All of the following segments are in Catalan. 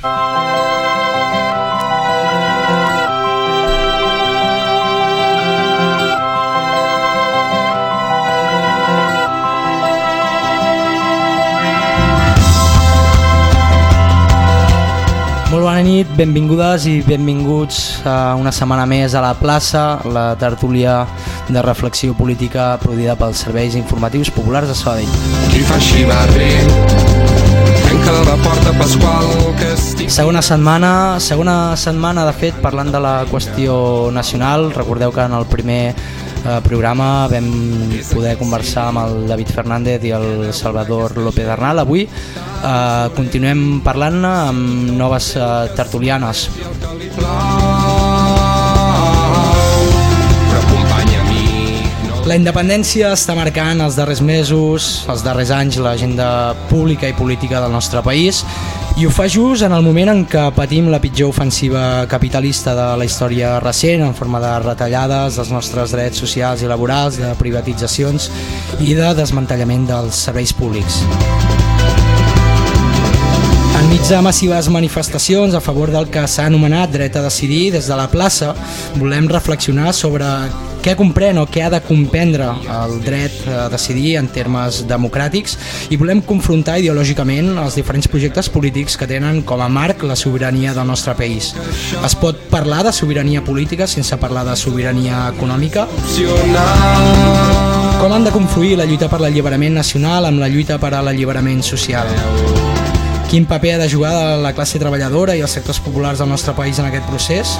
Molt bona nit, benvingudes i benvinguts a una setmana més a la plaça, la tertúlia de reflexió política produïda pels serveis informatius populars de Sabadell. Qui fa xivarri Trenca la porta Pasqual que estic Segona setmana, segona setmana de fet parlant de la qüestió nacional, recordeu que en el primer eh, programa vam poder conversar amb el David Fernández i el Salvador López Arnal. Avui eh, continuem parlant amb noves eh, tertulianes. La independència està marcant els darrers mesos, els darrers anys, l'agenda pública i política del nostre país i ho fa just en el moment en què patim la pitjor ofensiva capitalista de la història recent en forma de retallades dels nostres drets socials i laborals, de privatitzacions i de desmantellament dels serveis públics. Enmig de massives manifestacions a favor del que s'ha anomenat dret a decidir, des de la plaça volem reflexionar sobre què comprèn o què ha de comprendre el dret a decidir en termes democràtics i volem confrontar ideològicament els diferents projectes polítics que tenen com a marc la sobirania del nostre país. Es pot parlar de sobirania política sense parlar de sobirania econòmica? Com han de confluir la lluita per l'alliberament nacional amb la lluita per a l'alliberament social? Quin paper ha de jugar la classe treballadora i els sectors populars del nostre país en aquest procés?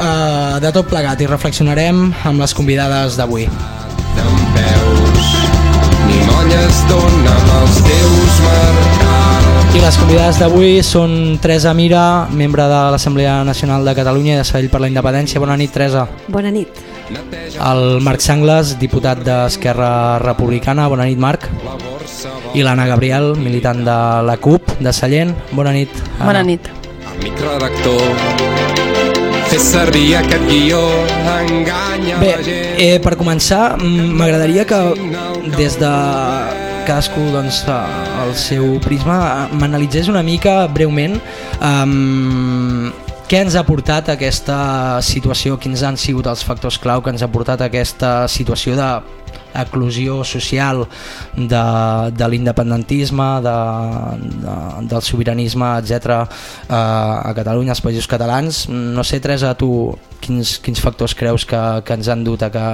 Uh, de tot plegat i reflexionarem amb les convidades d'avui. ni molles dona'm els teus mercats I les convidades d'avui són Teresa Mira, membre de l'Assemblea Nacional de Catalunya i de Sabell per la Independència. Bona nit, Teresa. Bona nit. El Marc Sangles, diputat d'Esquerra Republicana. Bona nit, Marc. I l'Anna Gabriel, militant de la CUP de Sallent. Bona nit. Anna. Bona nit. amic redactor fes servir aquest guió enganya Bé, eh, per començar, m'agradaria que des de cadascú doncs, el seu prisma m'analitzés una mica breument um, què ens ha portat a aquesta situació, quins han sigut els factors clau que ens ha portat a aquesta situació de eclosió social de, de l'independentisme, de, de, del sobiranisme, etc. Eh, a Catalunya, als països catalans. No sé, Teresa, tu quins, quins factors creus que, que ens han dut a que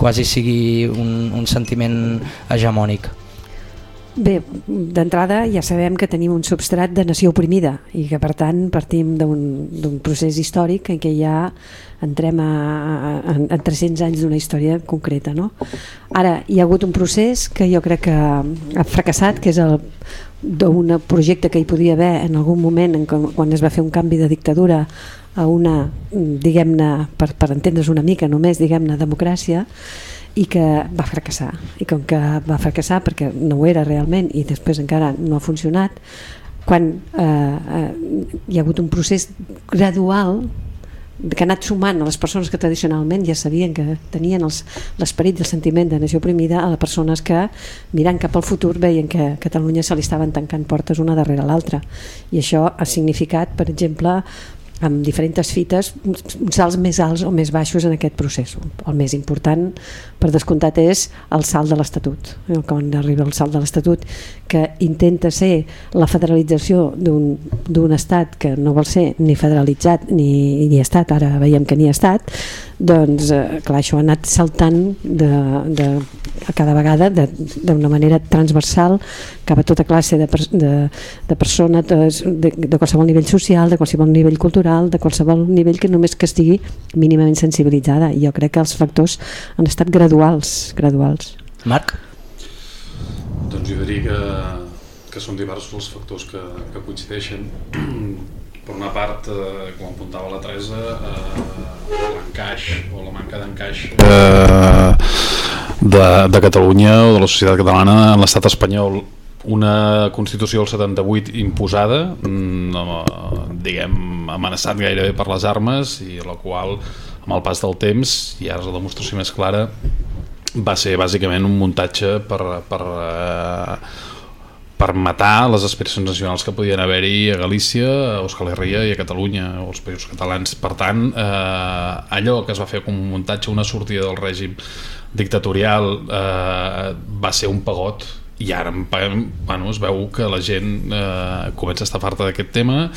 quasi sigui un, un sentiment hegemònic? Bé, d'entrada ja sabem que tenim un substrat de nació oprimida i que per tant partim d'un procés històric en què ja entrem a, a, a 300 anys d'una història concreta. No? Ara, hi ha hagut un procés que jo crec que ha fracassat, que és el d'un projecte que hi podia haver en algun moment en quan, quan es va fer un canvi de dictadura a una, diguem-ne, per, per entendre's una mica només, diguem-ne, democràcia, i que va fracassar. I com que va fracassar perquè no ho era realment i després encara no ha funcionat quan eh, eh, hi ha hagut un procés gradual que ha anat sumant a les persones que tradicionalment ja sabien que tenien l'esperit i el sentiment de nació oprimida a les persones que mirant cap al futur veien que a Catalunya se li estaven tancant portes una darrere l'altra. I això ha significat per exemple amb diferents fites uns salts més alts o més baixos en aquest procés. El més important, per descomptat, és el salt de l'Estatut. Eh, Quan arriba el salt de l'Estatut, que intenta ser la federalització d'un estat que no vol ser ni federalitzat ni, ni estat, ara veiem que ni estat, doncs, eh, clar, això ha anat saltant de, de, cada vegada d'una manera transversal cap a tota classe de, de, de persones de, de qualsevol nivell social, de qualsevol nivell cultural, de qualsevol nivell que només que estigui mínimament sensibilitzada. I jo crec que els factors han estat graduals, graduals. Marc? Doncs jo diria que, que són diversos els factors que, que coincideixen. per una part, eh, com apuntava la Teresa, eh, l'encaix o la manca d'encaix eh, de, de Catalunya o de la societat catalana en l'estat espanyol una Constitució del 78 imposada, mm, diguem, amenaçat gairebé per les armes i la qual, amb el pas del temps, i ara és la demostració més clara, va ser bàsicament un muntatge per, per, eh, per matar les aspiracions nacionals que podien haver-hi a Galícia, a Euskal Herria i a Catalunya, o als països catalans. Per tant, eh, allò que es va fer com un muntatge, una sortida del règim dictatorial, eh, va ser un pagot i ara bueno, es veu que la gent eh, comença a estar farta d'aquest tema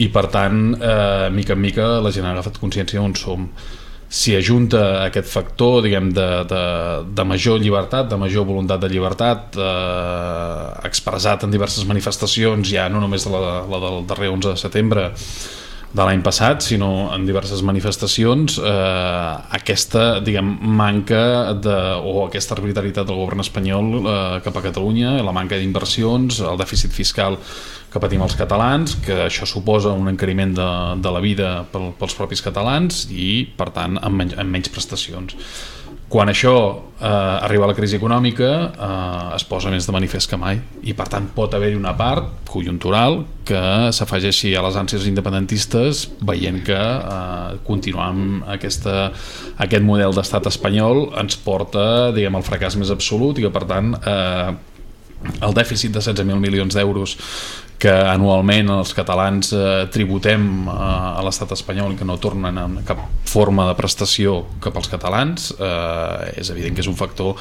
i per tant, eh, mica en mica la gent ha agafat consciència d'on som. Si ajunta aquest factor diguem, de, de, de major llibertat, de major voluntat de llibertat eh, expressat en diverses manifestacions, ja no només la, la del darrer 11 de setembre de l'any passat, sinó en diverses manifestacions, eh, aquesta diguem, manca de, o aquesta arbitrarietat del govern espanyol eh, cap a Catalunya, la manca d'inversions, el dèficit fiscal que patim els catalans, que això suposa un encariment de, de la vida pel, pels propis catalans i, per tant, amb, menys, amb menys prestacions. Quan això eh, arriba a la crisi econòmica eh, es posa més de manifest que mai. I per tant pot haver-hi una part conjuntural que s'afegeixi a les ànsies independentistes veient que eh, continuar amb aquesta, aquest model d'estat espanyol ens porta diguem, al fracàs més absolut i que per tant eh, el dèficit de 16.000 milions d'euros que anualment els catalans eh, tributem eh, a l'estat espanyol i que no tornen en cap forma de prestació cap als catalans eh, és evident que és un factor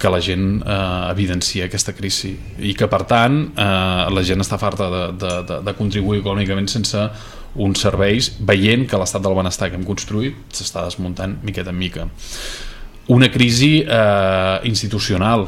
que la gent eh, evidencia aquesta crisi i que per tant eh, la gent està farta de, de, de, de contribuir econòmicament sense uns serveis veient que l'estat del benestar que hem construït s'està desmuntant miqueta en mica. Una crisi eh, institucional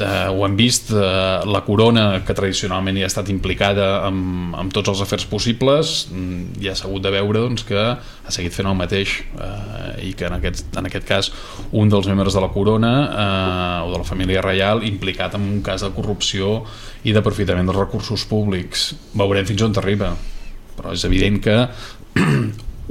eh, ho hem vist, eh, la corona que tradicionalment hi ha estat implicada amb, amb tots els afers possibles mm, ja s'ha hagut de veure doncs, que ha seguit fent el mateix eh, i que en aquest, en aquest cas un dels membres de la corona eh, o de la família reial implicat en un cas de corrupció i d'aprofitament dels recursos públics. Veurem fins on arriba però és evident que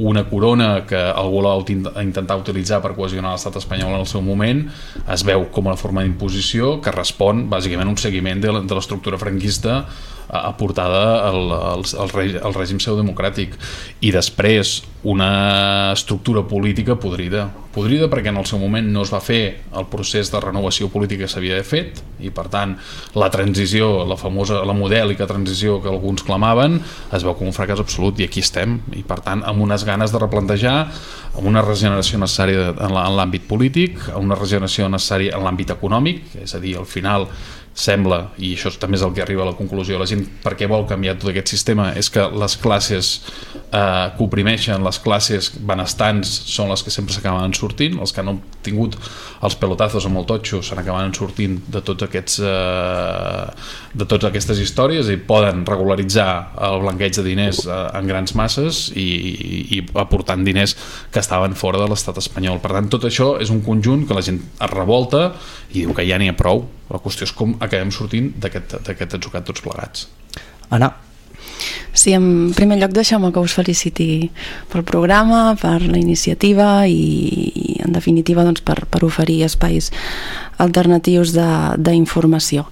una corona que algú l'ha intentat utilitzar per cohesionar l'estat espanyol en el seu moment. Es veu com una forma d'imposició que respon bàsicament a un seguiment de l'estructura franquista aportada al, al, al, al règim pseudemocràtic i després una estructura política podrida. Podrida perquè en el seu moment no es va fer el procés de renovació política que s'havia fet i per tant la transició la famosa, la modèlica transició que alguns clamaven es veu com un fracàs absolut i aquí estem. I per tant amb unes ganes de replantejar amb una regeneració necessària en l'àmbit polític, amb una regeneració necessària en l'àmbit econòmic, és a dir, al final sembla, i això també és el que arriba a la conclusió la gent per què vol canviar tot aquest sistema és que les classes eh, que oprimeixen, les classes benestants són les que sempre s'acaben sortint els que han tingut els pelotazos amb el totxo se n'acaben sortint de tots aquests eh, de totes aquestes històries i poden regularitzar el blanqueig de diners eh, en grans masses i, i, i aportant diners que estaven fora de l'estat espanyol. Per tant tot això és un conjunt que la gent es revolta i diu que ja n'hi ha prou la qüestió és com acabem sortint d'aquest atzucat tots plegats. Anna. Sí, en primer lloc deixeu-me que us feliciti pel programa, per la iniciativa i, en definitiva doncs, per, per oferir espais alternatius d'informació.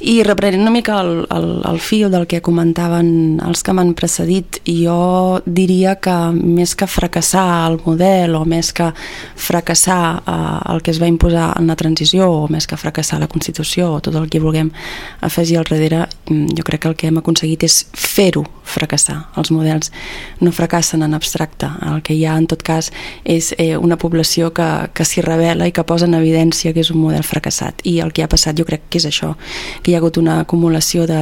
I reprenent una mica el, el, el fil del que comentaven els que m'han precedit, jo diria que més que fracassar el model o més que fracassar eh, el que es va imposar en la transició o més que fracassar la Constitució o tot el que vulguem afegir al darrere, mm, jo crec que el que hem aconseguit és fer-ho fracassar. Els models no fracassen en abstracte. El que hi ha en tot cas és eh, una població que, que s'hi revela i que posa en evidència que és un model fracassat i el que ha passat jo crec que és això que hi ha hagut una acumulació de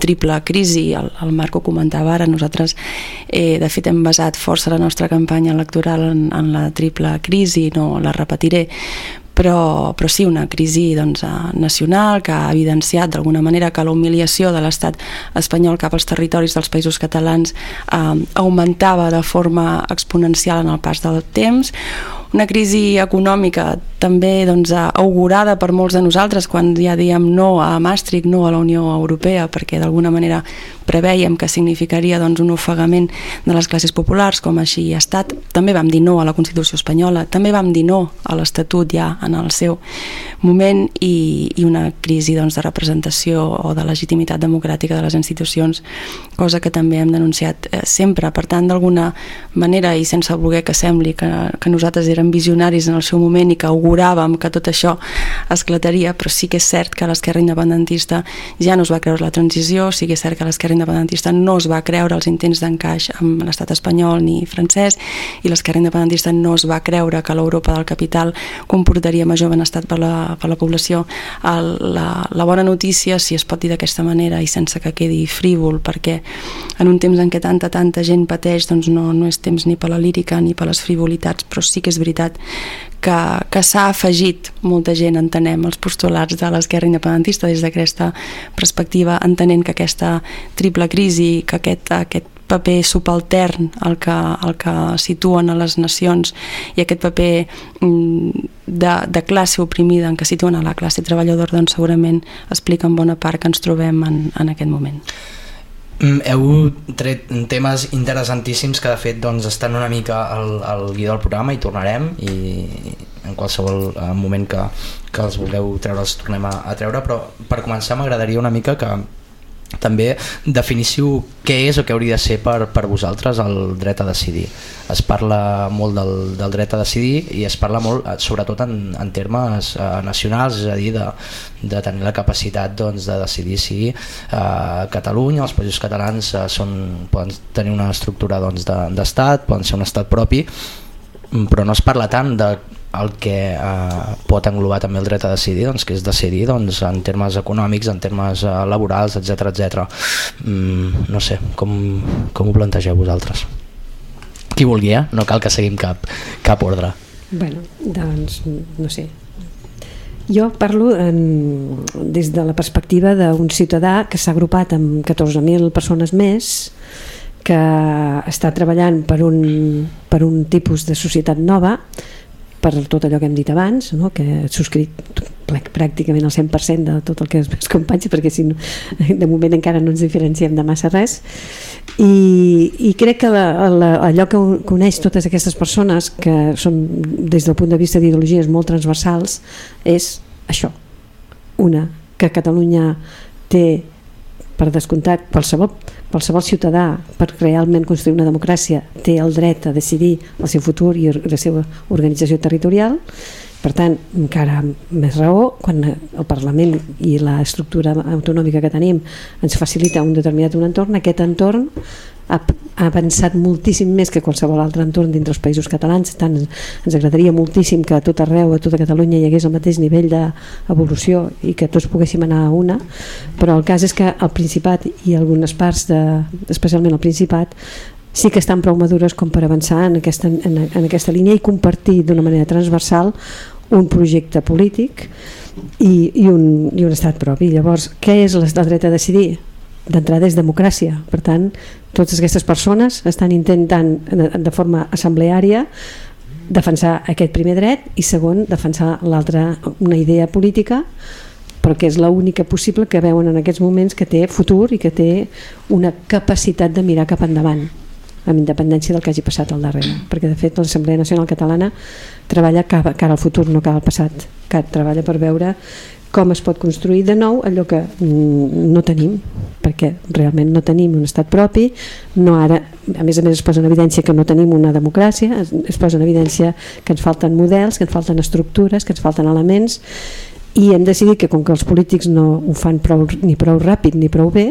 triple crisi, el, el Marc ho comentava ara, nosaltres eh, de fet hem basat força la nostra campanya electoral en, en la triple crisi, no la repetiré però, però sí una crisi doncs, eh, nacional que ha evidenciat d'alguna manera que la humiliació de l'estat espanyol cap als territoris dels països catalans eh, augmentava de forma exponencial en el pas del temps una crisi econòmica també doncs, augurada per molts de nosaltres quan ja diem no a Maastricht, no a la Unió Europea, perquè d'alguna manera preveiem que significaria doncs, un ofegament de les classes populars, com així ha estat. També vam dir no a la Constitució espanyola, també vam dir no a l'Estatut ja en el seu moment i, i una crisi doncs, de representació o de legitimitat democràtica de les institucions, cosa que també hem denunciat eh, sempre. Per tant, d'alguna manera, i sense voler que sembli que, que nosaltres érem visionaris en el seu moment i que auguràvem que tot això esclataria, però sí que és cert que l'esquerra independentista ja no es va creure la transició, sí que és cert que l'esquerra independentista no es va creure els intents d'encaix amb l'estat espanyol ni francès i l'esquerra independentista no es va creure que l'Europa del capital comportaria major benestat per la, per la població. El, la, la bona notícia, si es pot dir d'aquesta manera i sense que quedi frívol, perquè en un temps en què tanta, tanta gent pateix, doncs no, no és temps ni per la lírica ni per les frivolitats, però sí que és veritat que, que s'ha afegit molta gent, entenem, els postulats de l'esquerra independentista des d'aquesta perspectiva, entenent que aquesta triple crisi, que aquest, aquest paper subaltern el que, el que situen a les nacions i aquest paper mm, de, de classe oprimida en què situen a la classe treballadora doncs segurament explica en bona part que ens trobem en, en aquest moment. Mm, heu tret temes interessantíssims que de fet doncs, estan una mica al, al guió del programa i tornarem i en qualsevol eh, moment que, que els vulgueu treure els tornem a, a treure però per començar m'agradaria una mica que també definició què és o què hauria de ser per, per vosaltres el dret a decidir. Es parla molt del, del dret a decidir i es parla molt, eh, sobretot en, en termes eh, nacionals, és a dir, de, de tenir la capacitat doncs, de decidir si eh, Catalunya, els països catalans eh, són, poden tenir una estructura d'estat, doncs, poden ser un estat propi, però no es parla tant de el que eh, pot englobar també el dret a decidir, doncs, que és decidir doncs, en termes econòmics, en termes eh, laborals, etc etc. Mm, no sé, com, com ho plantegeu vosaltres? Qui vulgui, eh? No cal que seguim cap, cap ordre. Bueno, doncs, no sé. Jo parlo en, des de la perspectiva d'un ciutadà que s'ha agrupat amb 14.000 persones més que està treballant per un, per un tipus de societat nova per tot allò que hem dit abans, no? que subscrit pràcticament el 100% de tot el que els meus companys, perquè si no, de moment encara no ens diferenciem de massa res, i, i crec que la, la, allò que coneix totes aquestes persones, que són des del punt de vista d'ideologies molt transversals, és això, una, que Catalunya té per descomptat qualsevol, qualsevol ciutadà per realment construir una democràcia té el dret a decidir el seu futur i la seva organització territorial. Per tant, encara més raó, quan el Parlament i l'estructura autonòmica que tenim ens facilita un determinat un entorn, aquest entorn ha, avançat moltíssim més que qualsevol altre entorn dintre els països catalans tant ens agradaria moltíssim que a tot arreu a tota Catalunya hi hagués el mateix nivell d'evolució i que tots poguéssim anar a una però el cas és que el Principat i algunes parts de, especialment el Principat sí que estan prou madures com per avançar en aquesta, en, en aquesta línia i compartir d'una manera transversal un projecte polític i, i, un, i un estat propi. Llavors, què és el dret a decidir? D'entrada és democràcia. Per tant, totes aquestes persones estan intentant de forma assembleària defensar aquest primer dret i segon, defensar l'altra, una idea política però que és l'única possible que veuen en aquests moments que té futur i que té una capacitat de mirar cap endavant amb independència del que hagi passat al darrere perquè de fet l'Assemblea Nacional Catalana treballa cara al futur, no cara al passat que treballa per veure com es pot construir de nou allò que mm, no tenim perquè realment no tenim un estat propi no ara, a més a més es posa en evidència que no tenim una democràcia es, es posa en evidència que ens falten models que ens falten estructures, que ens falten elements i hem decidit que com que els polítics no ho fan prou, ni prou ràpid ni prou bé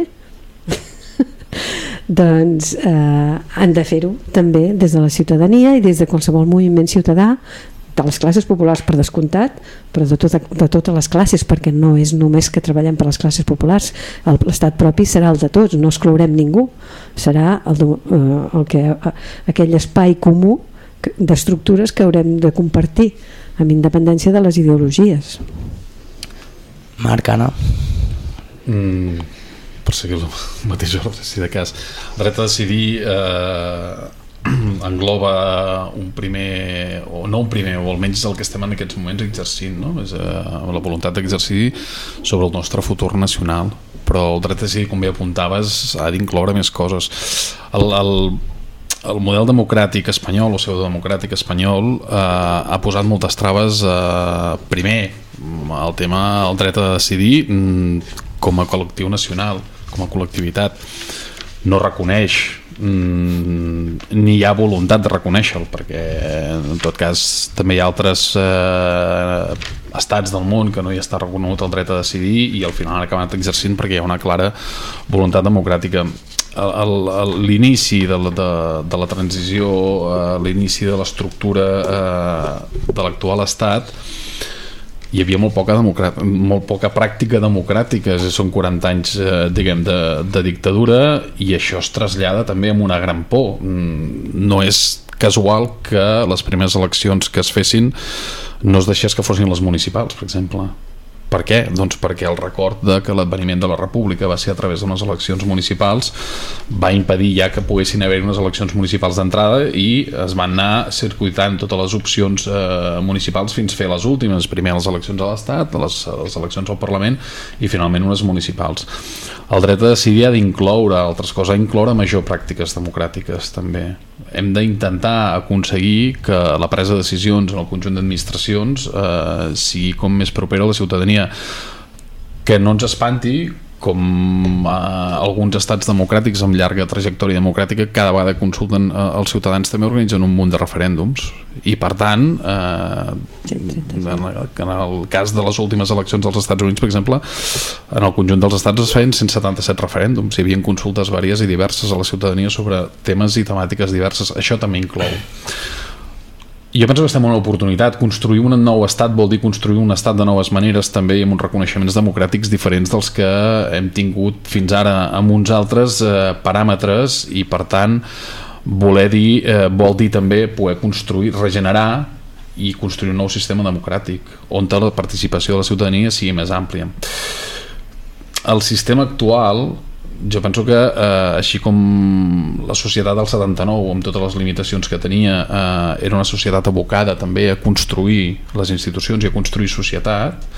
doncs eh, han de fer-ho també des de la ciutadania i des de qualsevol moviment ciutadà de les classes populars per descomptat, però de, tota, de totes les classes, perquè no és només que treballem per les classes populars, l'estat propi serà el de tots, no exclourem ningú, serà el, eh, el que, eh, aquell espai comú d'estructures que haurem de compartir amb independència de les ideologies. Marc, Anna? Mm, per seguir el mateix ordre, si de cas. El dret a decidir eh, engloba un primer, o no un primer, o almenys el que estem en aquests moments exercint, no? és eh, la voluntat d'exercir sobre el nostre futur nacional, però el dret a decidir, com bé apuntaves, ha d'incloure més coses. El, el, el model democràtic espanyol o pseudodemocràtic espanyol eh, ha posat moltes traves eh, primer el tema el dret a decidir mm, com a col·lectiu nacional com a col·lectivitat no reconeix mm, ni hi ha voluntat de reconèixer-lo perquè en tot cas també hi ha altres eh, estats del món que no hi està reconegut el dret a decidir i al final han acabat exercint perquè hi ha una clara voluntat democràtica. L'inici de, de, de la transició, eh, l'inici de l'estructura eh, de l'actual estat, hi havia molt poca, molt poca pràctica democràtica, són 40 anys eh, diguem, de, de dictadura i això es trasllada també amb una gran por. Mm, no és casual que les primeres eleccions que es fessin no es deixés que fossin les municipals, per exemple per què? Doncs perquè el record de que l'adveniment de la República va ser a través d'unes eleccions municipals va impedir ja que poguessin haver unes eleccions municipals d'entrada i es van anar circuitant totes les opcions eh, municipals fins fer les últimes, primer les eleccions a l'Estat, les, les eleccions al Parlament i finalment unes municipals. El dret a decidir ha d'incloure altres coses, ha d'incloure major pràctiques democràtiques també. Hem d'intentar aconseguir que la presa de decisions en el conjunt d'administracions eh, sigui com més propera a la ciutadania que no ens espanti com eh, alguns estats democràtics amb llarga trajectòria democràtica cada vegada consulten eh, els ciutadans també organitzen un munt de referèndums. I per tant eh. En, el, en el cas de les últimes eleccions dels Estats Units per exemple en el conjunt dels estats es feien 177 referèndums. Hi havia consultes vàries i diverses a la ciutadania sobre temes i temàtiques diverses. Això també inclou jo penso que estem en una oportunitat. Construir un nou estat vol dir construir un estat de noves maneres també i amb uns reconeixements democràtics diferents dels que hem tingut fins ara amb uns altres eh, paràmetres i per tant voler dir, eh, vol dir també poder construir, regenerar i construir un nou sistema democràtic on la participació de la ciutadania sigui més àmplia. El sistema actual jo penso que eh, així com la societat del 79 amb totes les limitacions que tenia eh, era una societat abocada també a construir les institucions i a construir societat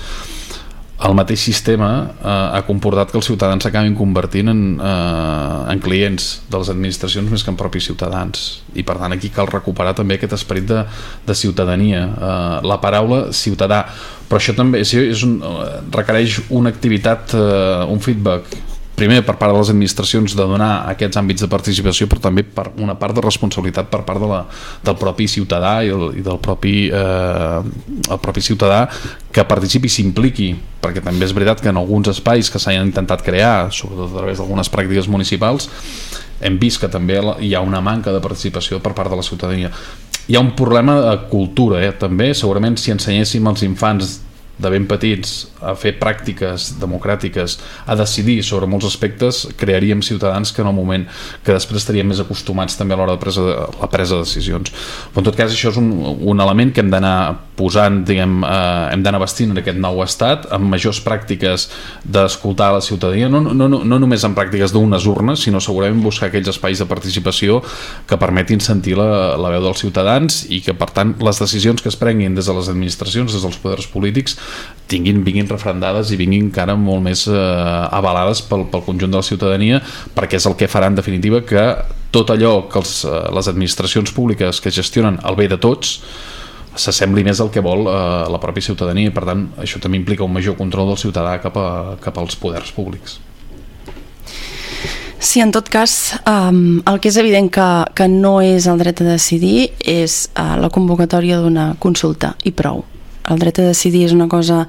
el mateix sistema eh, ha comportat que els ciutadans s'acabin convertint en, eh, en clients de les administracions més que en propis ciutadans. I per tant aquí cal recuperar també aquest esperit de, de ciutadania. Eh, la paraula ciutadà. Però això també és, un, eh, requereix una activitat eh, un feedback primer per part de les administracions de donar aquests àmbits de participació però també per una part de responsabilitat per part de la, del propi ciutadà i, el, i del propi, eh, el propi ciutadà que participi i s'impliqui perquè també és veritat que en alguns espais que s'han intentat crear sobretot a través d'algunes pràctiques municipals hem vist que també hi ha una manca de participació per part de la ciutadania. Hi ha un problema de cultura eh, també. Segurament si ensenyéssim als infants de ben petits a fer pràctiques democràtiques, a decidir sobre molts aspectes, crearíem ciutadans que en el moment que després estaríem més acostumats també a l'hora de, presa de la presa de decisions. Però en tot cas això és un, un element que hem d'anar posant, diguem, eh, hem d'anar vestint en aquest nou estat amb majors pràctiques d'escoltar la ciutadania, no, no, no, no només en pràctiques d'unes urnes, sinó segurament buscar aquells espais de participació que permetin sentir la, la veu dels ciutadans i que per tant les decisions que es prenguin des de les administracions, des dels poders polítics tinguin, vinguin refrendades i vinguin encara molt més eh, avalades pel, pel conjunt de la ciutadania perquè és el que farà en definitiva que tot allò que els, eh, les administracions públiques que gestionen el bé de tots s'assembli més al que vol eh, la pròpia ciutadania i per tant això també implica un major control del ciutadà cap, a, cap als poders públics. Sí, en tot cas, um, el que és evident que, que no és el dret a decidir és uh, la convocatòria d'una consulta i prou el dret a decidir és una cosa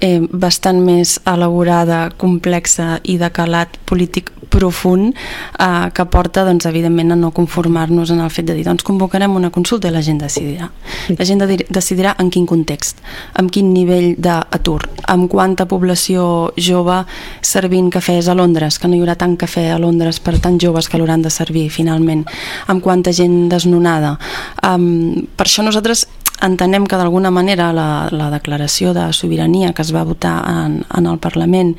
eh, bastant més elaborada, complexa i de calat polític profund eh, que porta, doncs, evidentment, a no conformar-nos en el fet de dir doncs convocarem una consulta i la gent decidirà. La gent decidirà en quin context, amb quin nivell d'atur, amb quanta població jove servint cafès a Londres, que no hi haurà tant cafè a Londres per tant joves que l'hauran de servir finalment, amb quanta gent desnonada. Um, per això nosaltres entenem que d'alguna manera la, la declaració de sobirania que es va votar en, en el Parlament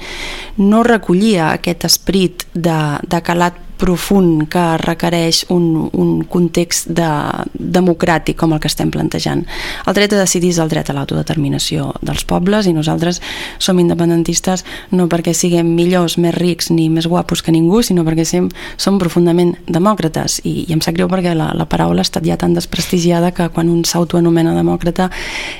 no recollia aquest esprit de, de calat profund que requereix un, un context de, democràtic com el que estem plantejant. El dret a decidir és el dret a l'autodeterminació dels pobles i nosaltres som independentistes no perquè siguem millors, més rics ni més guapos que ningú, sinó perquè som, som profundament demòcrates i, i em sap greu perquè la, la paraula ha estat ja tan desprestigiada que quan un s'autoanomena demòcrata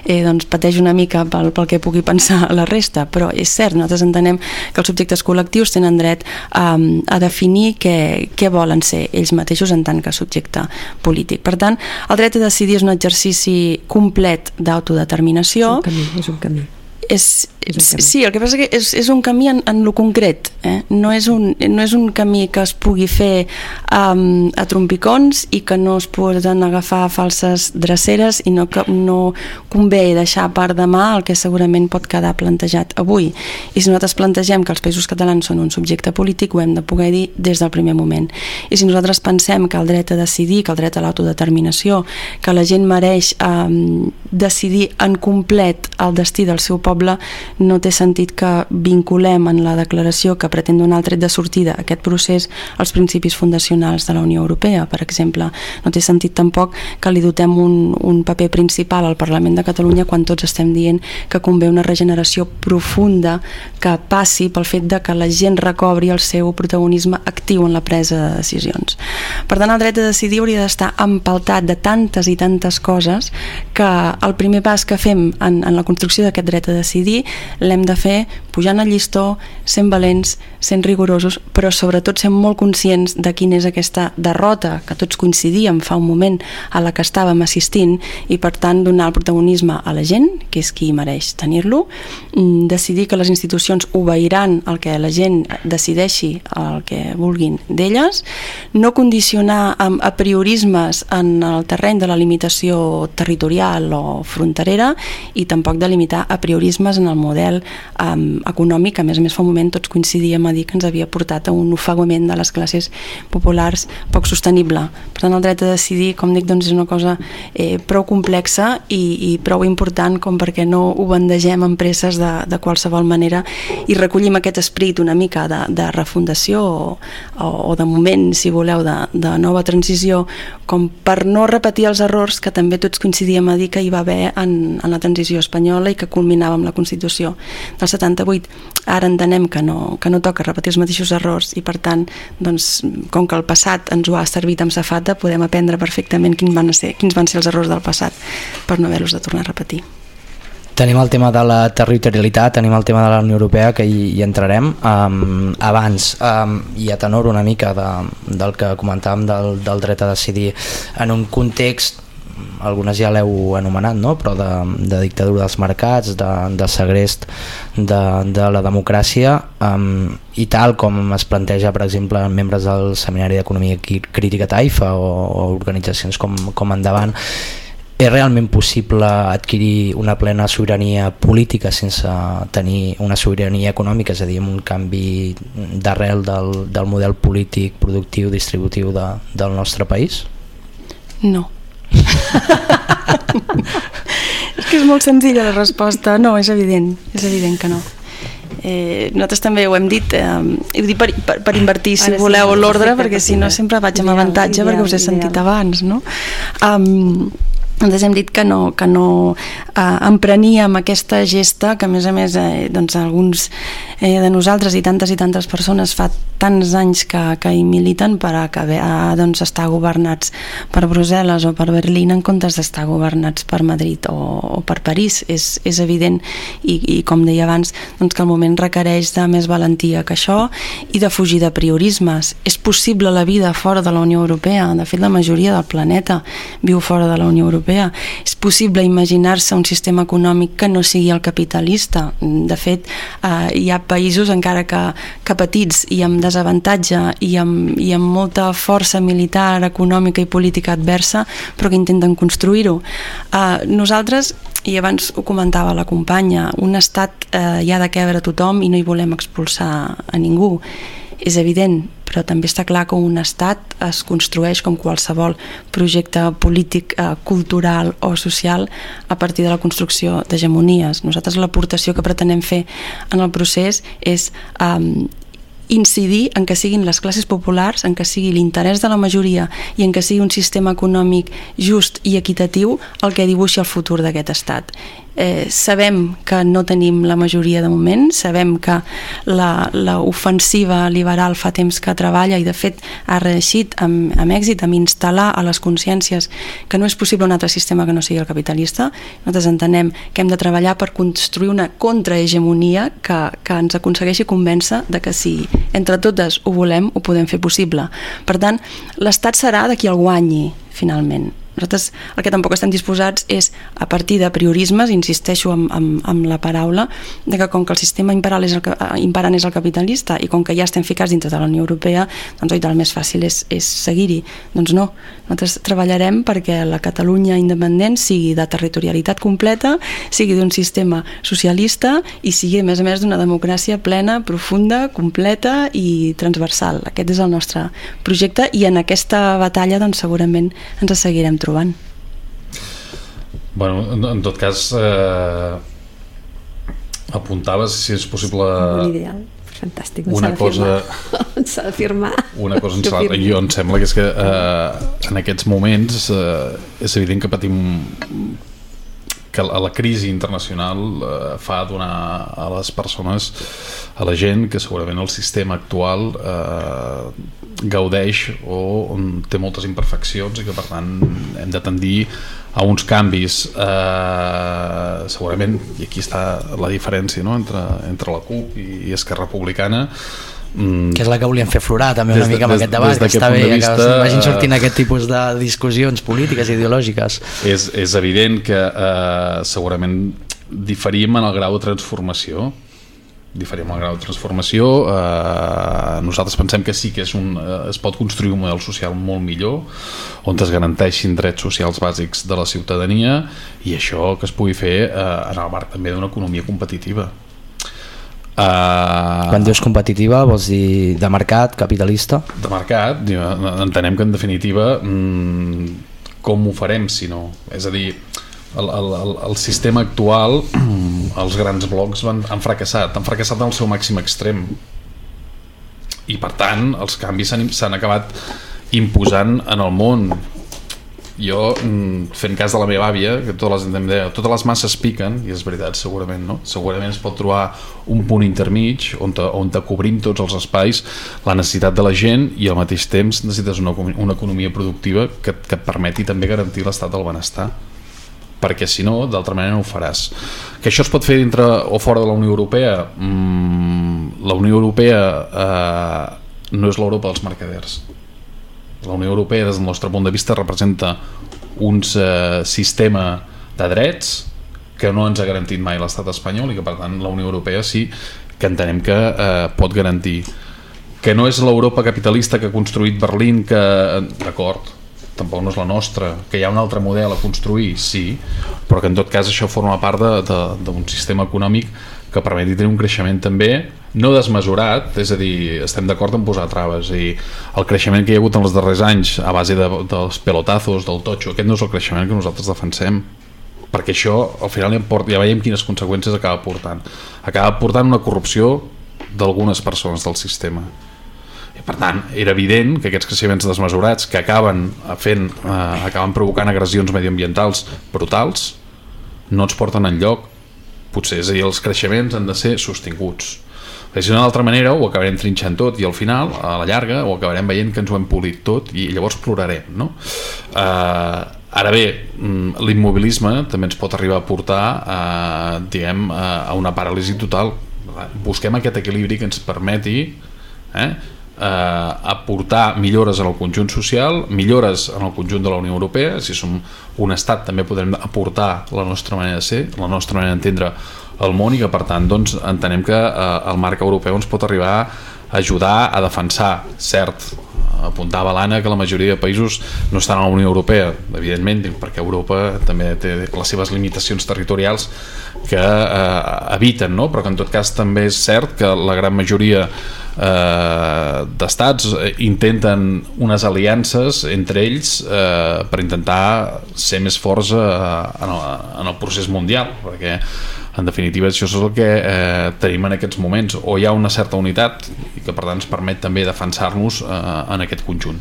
eh, doncs pateix una mica pel, pel que pugui pensar la resta, però és cert, nosaltres entenem que els subjectes col·lectius tenen dret a, a definir què, què volen ser ells mateixos en tant que subjecte polític. Per tant, el dret a decidir és un exercici complet d'autodeterminació. És un camí, és un camí és, és sí, el que passa que és, és un camí en, en lo concret, eh? no, és un, no és un camí que es pugui fer um, a trompicons i que no es poden agafar falses dreceres i no, que no convé deixar per demà el que segurament pot quedar plantejat avui. I si nosaltres plantegem que els països catalans són un subjecte polític, ho hem de poder dir des del primer moment. I si nosaltres pensem que el dret a decidir, que el dret a l'autodeterminació, que la gent mereix um, decidir en complet el destí del seu poble poble no té sentit que vinculem en la declaració que pretén donar el tret de sortida a aquest procés als principis fundacionals de la Unió Europea, per exemple. No té sentit tampoc que li dotem un, un paper principal al Parlament de Catalunya quan tots estem dient que convé una regeneració profunda que passi pel fet de que la gent recobri el seu protagonisme actiu en la presa de decisions. Per tant, el dret a decidir hauria d'estar empaltat de tantes i tantes coses que el primer pas que fem en, en la construcció d'aquest dret a decidir l'hem de fer pujant al llistó, sent valents, sent rigorosos, però sobretot sent molt conscients de quina és aquesta derrota que tots coincidíem fa un moment a la que estàvem assistint i per tant donar el protagonisme a la gent, que és qui mereix tenir-lo, mm, decidir que les institucions obeiran el que la gent decideixi el que vulguin d'elles, no condicionar amb apriorismes en el terreny de la limitació territorial o fronterera i tampoc de limitar apriorismes en el model um, econòmic, a més a més fa un moment tots coincidíem a dir que ens havia portat a un ofegament de les classes populars poc sostenible. Per tant, el dret a decidir, com dic, doncs és una cosa eh, prou complexa i, i prou important com perquè no ho bandegem en presses de, de qualsevol manera i recollim aquest esperit una mica de, de refundació o, o, o de moment, si voleu, de, de nova transició com per no repetir els errors que també tots coincidíem a dir que hi va haver en, en la transició espanyola i que culminava amb la Constitució del 78 ara entenem que no, que no toca repetir els mateixos errors i per tant doncs, com que el passat ens ho ha servit amb safata podem aprendre perfectament quins van ser, quins van ser els errors del passat per no haver-los de tornar a repetir Tenim el tema de la territorialitat, tenim el tema de la Unió Europea, que hi, hi entrarem. Um, abans, um, i a tenor una mica de, del que comentàvem del, del dret a decidir, en un context algunes ja l'heu anomenat, no? però de, de dictadura dels mercats, de, de segrest de, de la democràcia um, i tal com es planteja per exemple membres del Seminari d'Economia Crítica Taifa o, o organitzacions com, com Endavant és realment possible adquirir una plena sobirania política sense tenir una sobirania econòmica, és a dir, un canvi d'arrel del, del model polític, productiu, distributiu de, del nostre país? No és que és molt senzilla la resposta. No, és evident, és evident que no. Eh, nosaltres també ho hem dit, eh, ho dit per, per, per invertir, si Ara voleu, sí, l'ordre, perquè si no sempre vaig amb avantatge, ideal, perquè us he sentit ideal. abans, no? Um, nosaltres hem dit que no, que no eh, empreníem aquesta gesta que a més a més eh, doncs, alguns eh, de nosaltres i tantes i tantes persones fa tants anys que, que hi militen per acabar a doncs, estar governats per Brussel·les o per Berlín en comptes d'estar governats per Madrid o, o per París. És, és evident i, i com deia abans doncs, que el moment requereix de més valentia que això i de fugir de priorismes. És possible la vida fora de la Unió Europea? De fet la majoria del planeta viu fora de la Unió Europea Europea. És possible imaginar-se un sistema econòmic que no sigui el capitalista. De fet, eh, hi ha països encara que, que petits i amb desavantatge i amb, i amb molta força militar, econòmica i política adversa, però que intenten construir-ho. Eh, nosaltres i abans ho comentava la companya, un estat eh, hi ha de quebre tothom i no hi volem expulsar a ningú. És evident, però també està clar que un estat es construeix com qualsevol projecte polític, eh, cultural o social a partir de la construcció d'hegemonies. Nosaltres l'aportació que pretenem fer en el procés és eh, incidir en que siguin les classes populars, en que sigui l'interès de la majoria i en que sigui un sistema econòmic just i equitatiu el que dibuixi el futur d'aquest estat. Eh, sabem que no tenim la majoria de moment, sabem que l'ofensiva liberal fa temps que treballa i de fet ha reeixit amb, amb èxit amb instal·lar a les consciències que no és possible un altre sistema que no sigui el capitalista. Nosaltres entenem que hem de treballar per construir una contrahegemonia que, que ens aconsegueixi convèncer de que si entre totes ho volem, ho podem fer possible. Per tant, l'Estat serà de qui el guanyi, finalment nosaltres el que tampoc estem disposats és, a partir de priorismes, insisteixo amb, amb, amb la paraula, de que com que el sistema imperant és el, eh, imperant és el capitalista i com que ja estem ficats dintre de la Unió Europea, doncs oi, el més fàcil és, és seguir-hi. Doncs no, nosaltres treballarem perquè la Catalunya independent sigui de territorialitat completa, sigui d'un sistema socialista i sigui, a més a més, d'una democràcia plena, profunda, completa i transversal. Aquest és el nostre projecte i en aquesta batalla doncs, segurament ens seguirem trobant. Bueno, en, en tot cas, eh, apuntaves si és possible... Un ideal fantàstic, una cosa s'ha de firmar. Una cosa ens fa, jo em sembla que és que eh, en aquests moments eh, és evident que patim que la, la crisi internacional eh, fa donar a les persones a la gent que segurament el sistema actual eh, gaudeix o té moltes imperfeccions i que per tant hem de tendir a uns canvis eh, segurament, i aquí està la diferència no? entre, entre la CUP i Esquerra Republicana mm, que és la que volíem fer florar també una de, mica amb des, aquest debat, que està bé vista, que vagin sortint aquest tipus de discussions polítiques i ideològiques. És, és evident que eh, segurament diferim en el grau de transformació. Diferent el grau de transformació eh, nosaltres pensem que sí que és un, eh, es pot construir un model social molt millor on es garanteixin drets socials bàsics de la ciutadania i això que es pugui fer eh, en el marc també d'una economia competitiva Uh, Quan dius competitiva vols dir de mercat, capitalista? De mercat, entenem que en definitiva mm, com ho farem si no? És a dir, el, el, el sistema actual els grans blocs van, han fracassat han fracassat en el seu màxim extrem i per tant els canvis s'han acabat imposant en el món jo mm, fent cas de la meva àvia que totes les, totes les masses piquen i és veritat segurament no? segurament es pot trobar un punt intermig on te, on te cobrim tots els espais la necessitat de la gent i al mateix temps necessites una, una economia productiva que, que et permeti també garantir l'estat del benestar perquè si no, d'altra manera no ho faràs. Que això es pot fer dintre o fora de la Unió Europea? Mm, la Unió Europea eh, no és l'Europa dels mercaders. La Unió Europea, des del nostre punt de vista, representa un eh, sistema de drets que no ens ha garantit mai l'estat espanyol i que per tant la Unió Europea sí que entenem que eh, pot garantir. Que no és l'Europa capitalista que ha construït Berlín que, d'acord, tampoc no és la nostra, que hi ha un altre model a construir, sí, però que en tot cas això forma part d'un sistema econòmic que permeti tenir un creixement també no desmesurat, és a dir, estem d'acord en posar traves. I el creixement que hi ha hagut en els darrers anys a base de, dels pelotazos, del totxo, aquest no és el creixement que nosaltres defensem perquè això al final ja, port, ja veiem quines conseqüències acaba portant. Acaba portant una corrupció d'algunes persones del sistema. I per tant, era evident que aquests creixements desmesurats que acaben fent, eh, acaben provocant agressions mediambientals brutals no ens porten en lloc potser, és a dir, els creixements han de ser sostinguts perquè si d'una altra manera ho acabarem trinxant tot i al final, a la llarga, ho acabarem veient que ens ho hem polit tot i llavors plorarem no? Eh, ara bé, mm, l'immobilisme també ens pot arribar a portar eh, diguem, a una paràlisi total busquem aquest equilibri que ens permeti eh, eh, aportar millores en el conjunt social, millores en el conjunt de la Unió Europea, si som un estat també podem aportar la nostra manera de ser, la nostra manera d'entendre el món i que per tant doncs, entenem que eh, el marc europeu ens pot arribar a ajudar a defensar, cert, apuntava l'Anna que la majoria de països no estan a la Unió Europea, evidentment, perquè Europa també té les seves limitacions territorials que eh, eviten, no? però que en tot cas també és cert que la gran majoria eh, d'estats intenten unes aliances entre ells eh, per intentar ser més forts eh, en, el, en el procés mundial perquè en definitiva això és el que eh, tenim en aquests moments. O hi ha una certa unitat i que per tant ens permet també defensar-nos eh, en aquest conjunt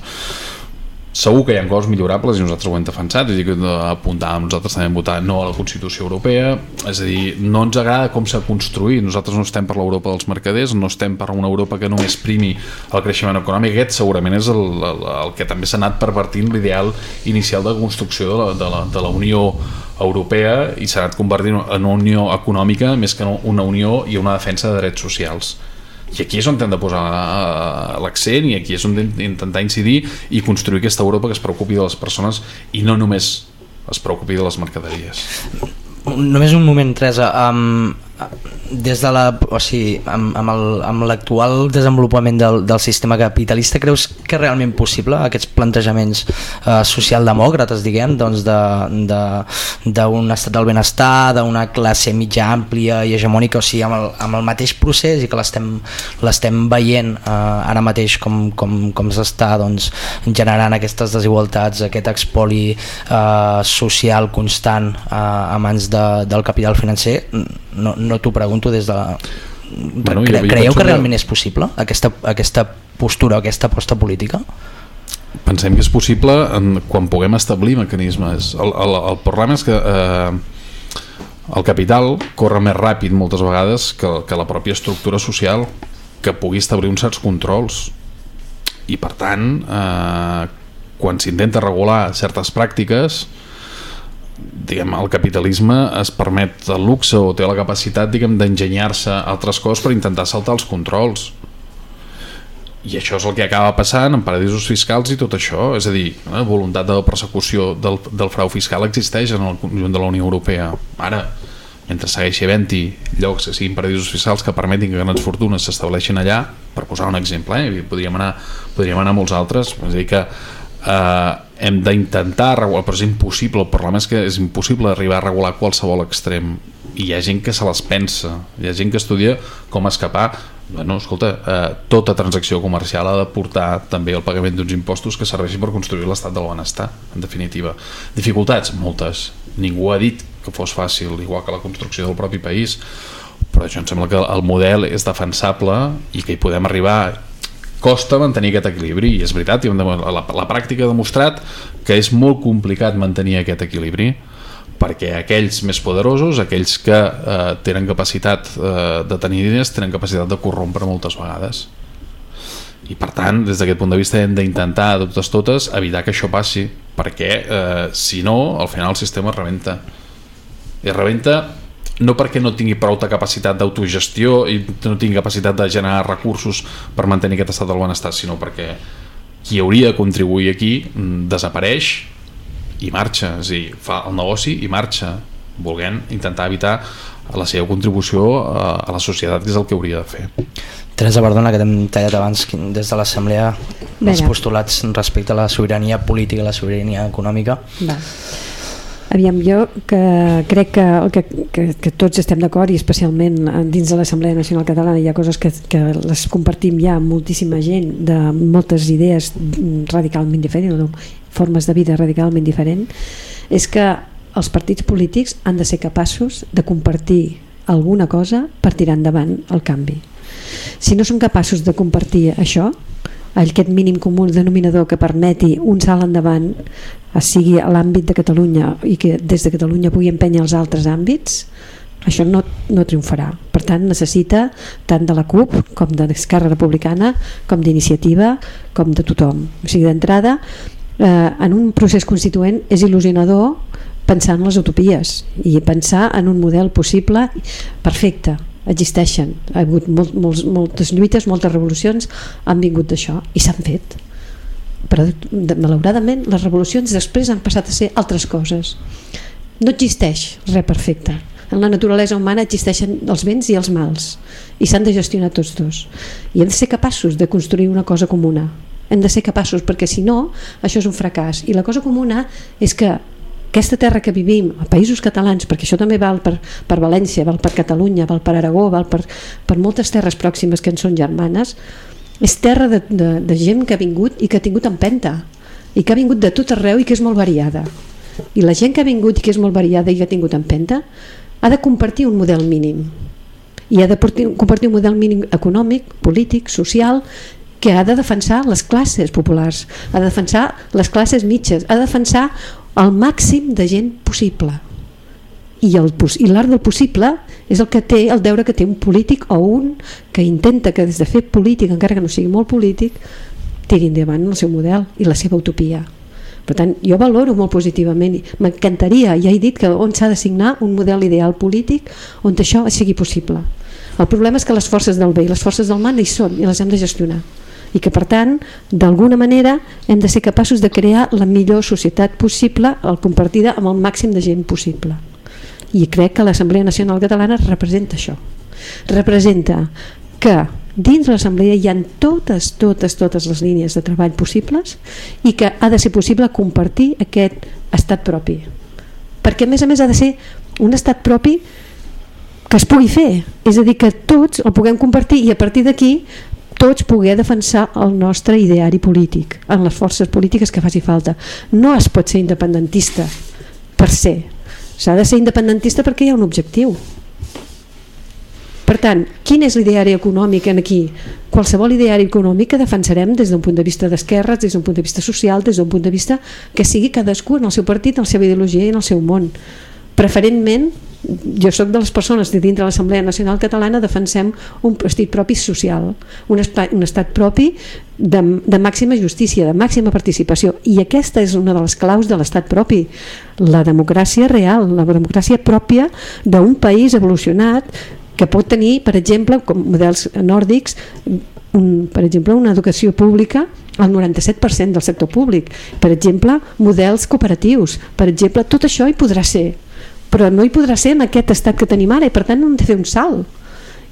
segur que hi ha coses millorables i nosaltres ho hem defensat és a dir, que apuntàvem, nosaltres també hem votat no a la Constitució Europea és a dir, no ens agrada com s'ha construït. Nosaltres no estem per l'Europa dels mercaders no estem per una Europa que només primi el creixement econòmic, aquest segurament és el, el, el que també s'ha anat pervertint l'ideal inicial de construcció de la, de la, de la Unió Europea i s'ha anat convertint en una unió econòmica més que una unió i una defensa de drets socials i aquí és on hem de posar eh, l'accent i aquí és on hem d'intentar incidir i construir aquesta Europa que es preocupi de les persones i no només es preocupi de les mercaderies. Només un moment Teresa. Um, des de la, o sigui, amb, amb l'actual desenvolupament del, del sistema capitalista creus que és realment possible aquests plantejaments eh, socialdemòcrates diguem doncs d'un estat del benestar d'una classe mitja àmplia i hegemònica? O sigui, amb el, amb el mateix procés i que l'estem veient eh, ara mateix com, com, com s'està doncs, generant aquestes desigualtats aquest expoli eh, social constant eh, a mans de, del capital financer no, no t'ho pregunto des de la... Bueno, Cre jo, jo Creieu que realment que... és possible aquesta, aquesta postura, aquesta aposta política? Pensem que és possible en, quan puguem establir mecanismes. El, el, el problema és que eh, el capital corre més ràpid moltes vegades que, que la pròpia estructura social que pugui establir uns certs controls i per tant eh, quan s'intenta regular certes pràctiques diguem, el capitalisme es permet el luxe o té la capacitat d'engenyar-se altres coses per intentar saltar els controls i això és el que acaba passant en paradisos fiscals i tot això, és a dir, la eh, voluntat de persecució del, del frau fiscal existeix en el conjunt de la Unió Europea ara, mentre segueixi havent-hi llocs que siguin paradisos fiscals que permetin que grans fortunes s'estableixin allà per posar un exemple, eh? podríem, anar, podríem anar molts altres és a dir que eh, hem d'intentar regular, però és impossible, el problema és que és impossible arribar a regular qualsevol extrem i hi ha gent que se les pensa hi ha gent que estudia com escapar bueno, escolta, eh, tota transacció comercial ha de portar també el pagament d'uns impostos que serveixin per construir l'estat del benestar, en definitiva. Dificultats? Moltes. Ningú ha dit que fos fàcil, igual que la construcció del propi país, però això em sembla que el model és defensable i que hi podem arribar costa mantenir aquest equilibri i és veritat, la, la pràctica ha demostrat que és molt complicat mantenir aquest equilibri perquè aquells més poderosos, aquells que eh, tenen capacitat eh, de tenir diners, tenen capacitat de corrompre moltes vegades. I per tant, des d'aquest punt de vista hem d'intentar de totes totes evitar que això passi perquè eh, si no, al final el sistema rebenta. I rebenta no perquè no tingui prou capacitat d'autogestió i no tingui capacitat de generar recursos per mantenir aquest estat del benestar, sinó perquè qui hauria de contribuir aquí mm, desapareix i marxa, és a dir, fa el negoci i marxa, volent intentar evitar la seva contribució a la societat, que és el que hauria de fer. Teresa Bardona, que t'hem tallat abans des de l'Assemblea, els postulats respecte a la sobirania política i la sobirania econòmica. Va. Aviam, jo que crec que, que, que, que tots estem d'acord i especialment dins de l'Assemblea Nacional Catalana hi ha coses que, que les compartim ja amb moltíssima gent de moltes idees radicalment diferents o formes de vida radicalment diferent és que els partits polítics han de ser capaços de compartir alguna cosa per tirar endavant el canvi. Si no som capaços de compartir això, aquest mínim comú denominador que permeti un salt endavant sigui a l'àmbit de Catalunya i que des de Catalunya pugui empènyer els altres àmbits això no, no triomfarà. Per tant necessita tant de la CUP com de l'Esquerra Republicana com d'iniciativa com de tothom. O sigui d'entrada eh, en un procés constituent és il·lusionador pensar en les utopies i pensar en un model possible perfecte existeixen. Ha hagut molt, molts, moltes lluites, moltes revolucions han vingut d'això i s'han fet. Però malauradament les revolucions després han passat a ser altres coses. No existeix res perfecte. En la naturalesa humana existeixen els béns i els mals i s'han de gestionar tots dos. I hem de ser capaços de construir una cosa comuna. Hem de ser capaços perquè si no, això és un fracàs. I la cosa comuna és que aquesta terra que vivim, a països catalans, perquè això també val per, per València, val per Catalunya, val per Aragó, val per, per moltes terres pròximes que en són germanes, és terra de, de, de gent que ha vingut i que ha tingut empenta i que ha vingut de tot arreu i que és molt variada. I la gent que ha vingut i que és molt variada i que ha tingut empenta ha de compartir un model mínim i ha de compartir un model mínim econòmic, polític, social que ha de defensar les classes populars ha de defensar les classes mitges ha de defensar el màxim de gent possible. I l'art del possible és el que té el deure que té un polític o un que intenta que des de fer polític encara que no sigui molt polític tiri endavant el seu model i la seva utopia. Per tant, jo valoro molt positivament m'encantaria, ja he dit que on s'ha de signar un model ideal polític on això sigui possible. El problema és que les forces del bé i les forces del mal no hi són i les hem de gestionar i que per tant d'alguna manera hem de ser capaços de crear la millor societat possible el compartida amb el màxim de gent possible. I crec que l'Assemblea Nacional Catalana representa això. Representa que dins l'Assemblea hi ha totes, totes, totes les línies de treball possibles i que ha de ser possible compartir aquest estat propi. Perquè a més a més ha de ser un estat propi que es pugui fer. És a dir que tots el puguem compartir i a partir d'aquí tots poder defensar el nostre ideari polític en les forces polítiques que faci falta no es pot ser independentista per ser s'ha de ser independentista perquè hi ha un objectiu per tant, quin és l'ideari econòmic en aquí? Qualsevol ideari econòmic que defensarem des d'un punt de vista d'esquerres, des d'un punt de vista social, des d'un punt de vista que sigui cadascú en el seu partit, en la seva ideologia i en el seu món. Preferentment, jo sóc de les persones que dintre l'Assemblea Nacional Catalana defensem un estat propi social, un estat, un estat propi de, de màxima justícia, de màxima participació. I aquesta és una de les claus de l'estat propi la democràcia real, la democràcia pròpia d'un país evolucionat que pot tenir, per exemple, com models nòrdics, un, per exemple, una educació pública al 97% del sector públic, per exemple, models cooperatius, per exemple, tot això hi podrà ser, però no hi podrà ser en aquest estat que tenim ara i per tant hem de fer un salt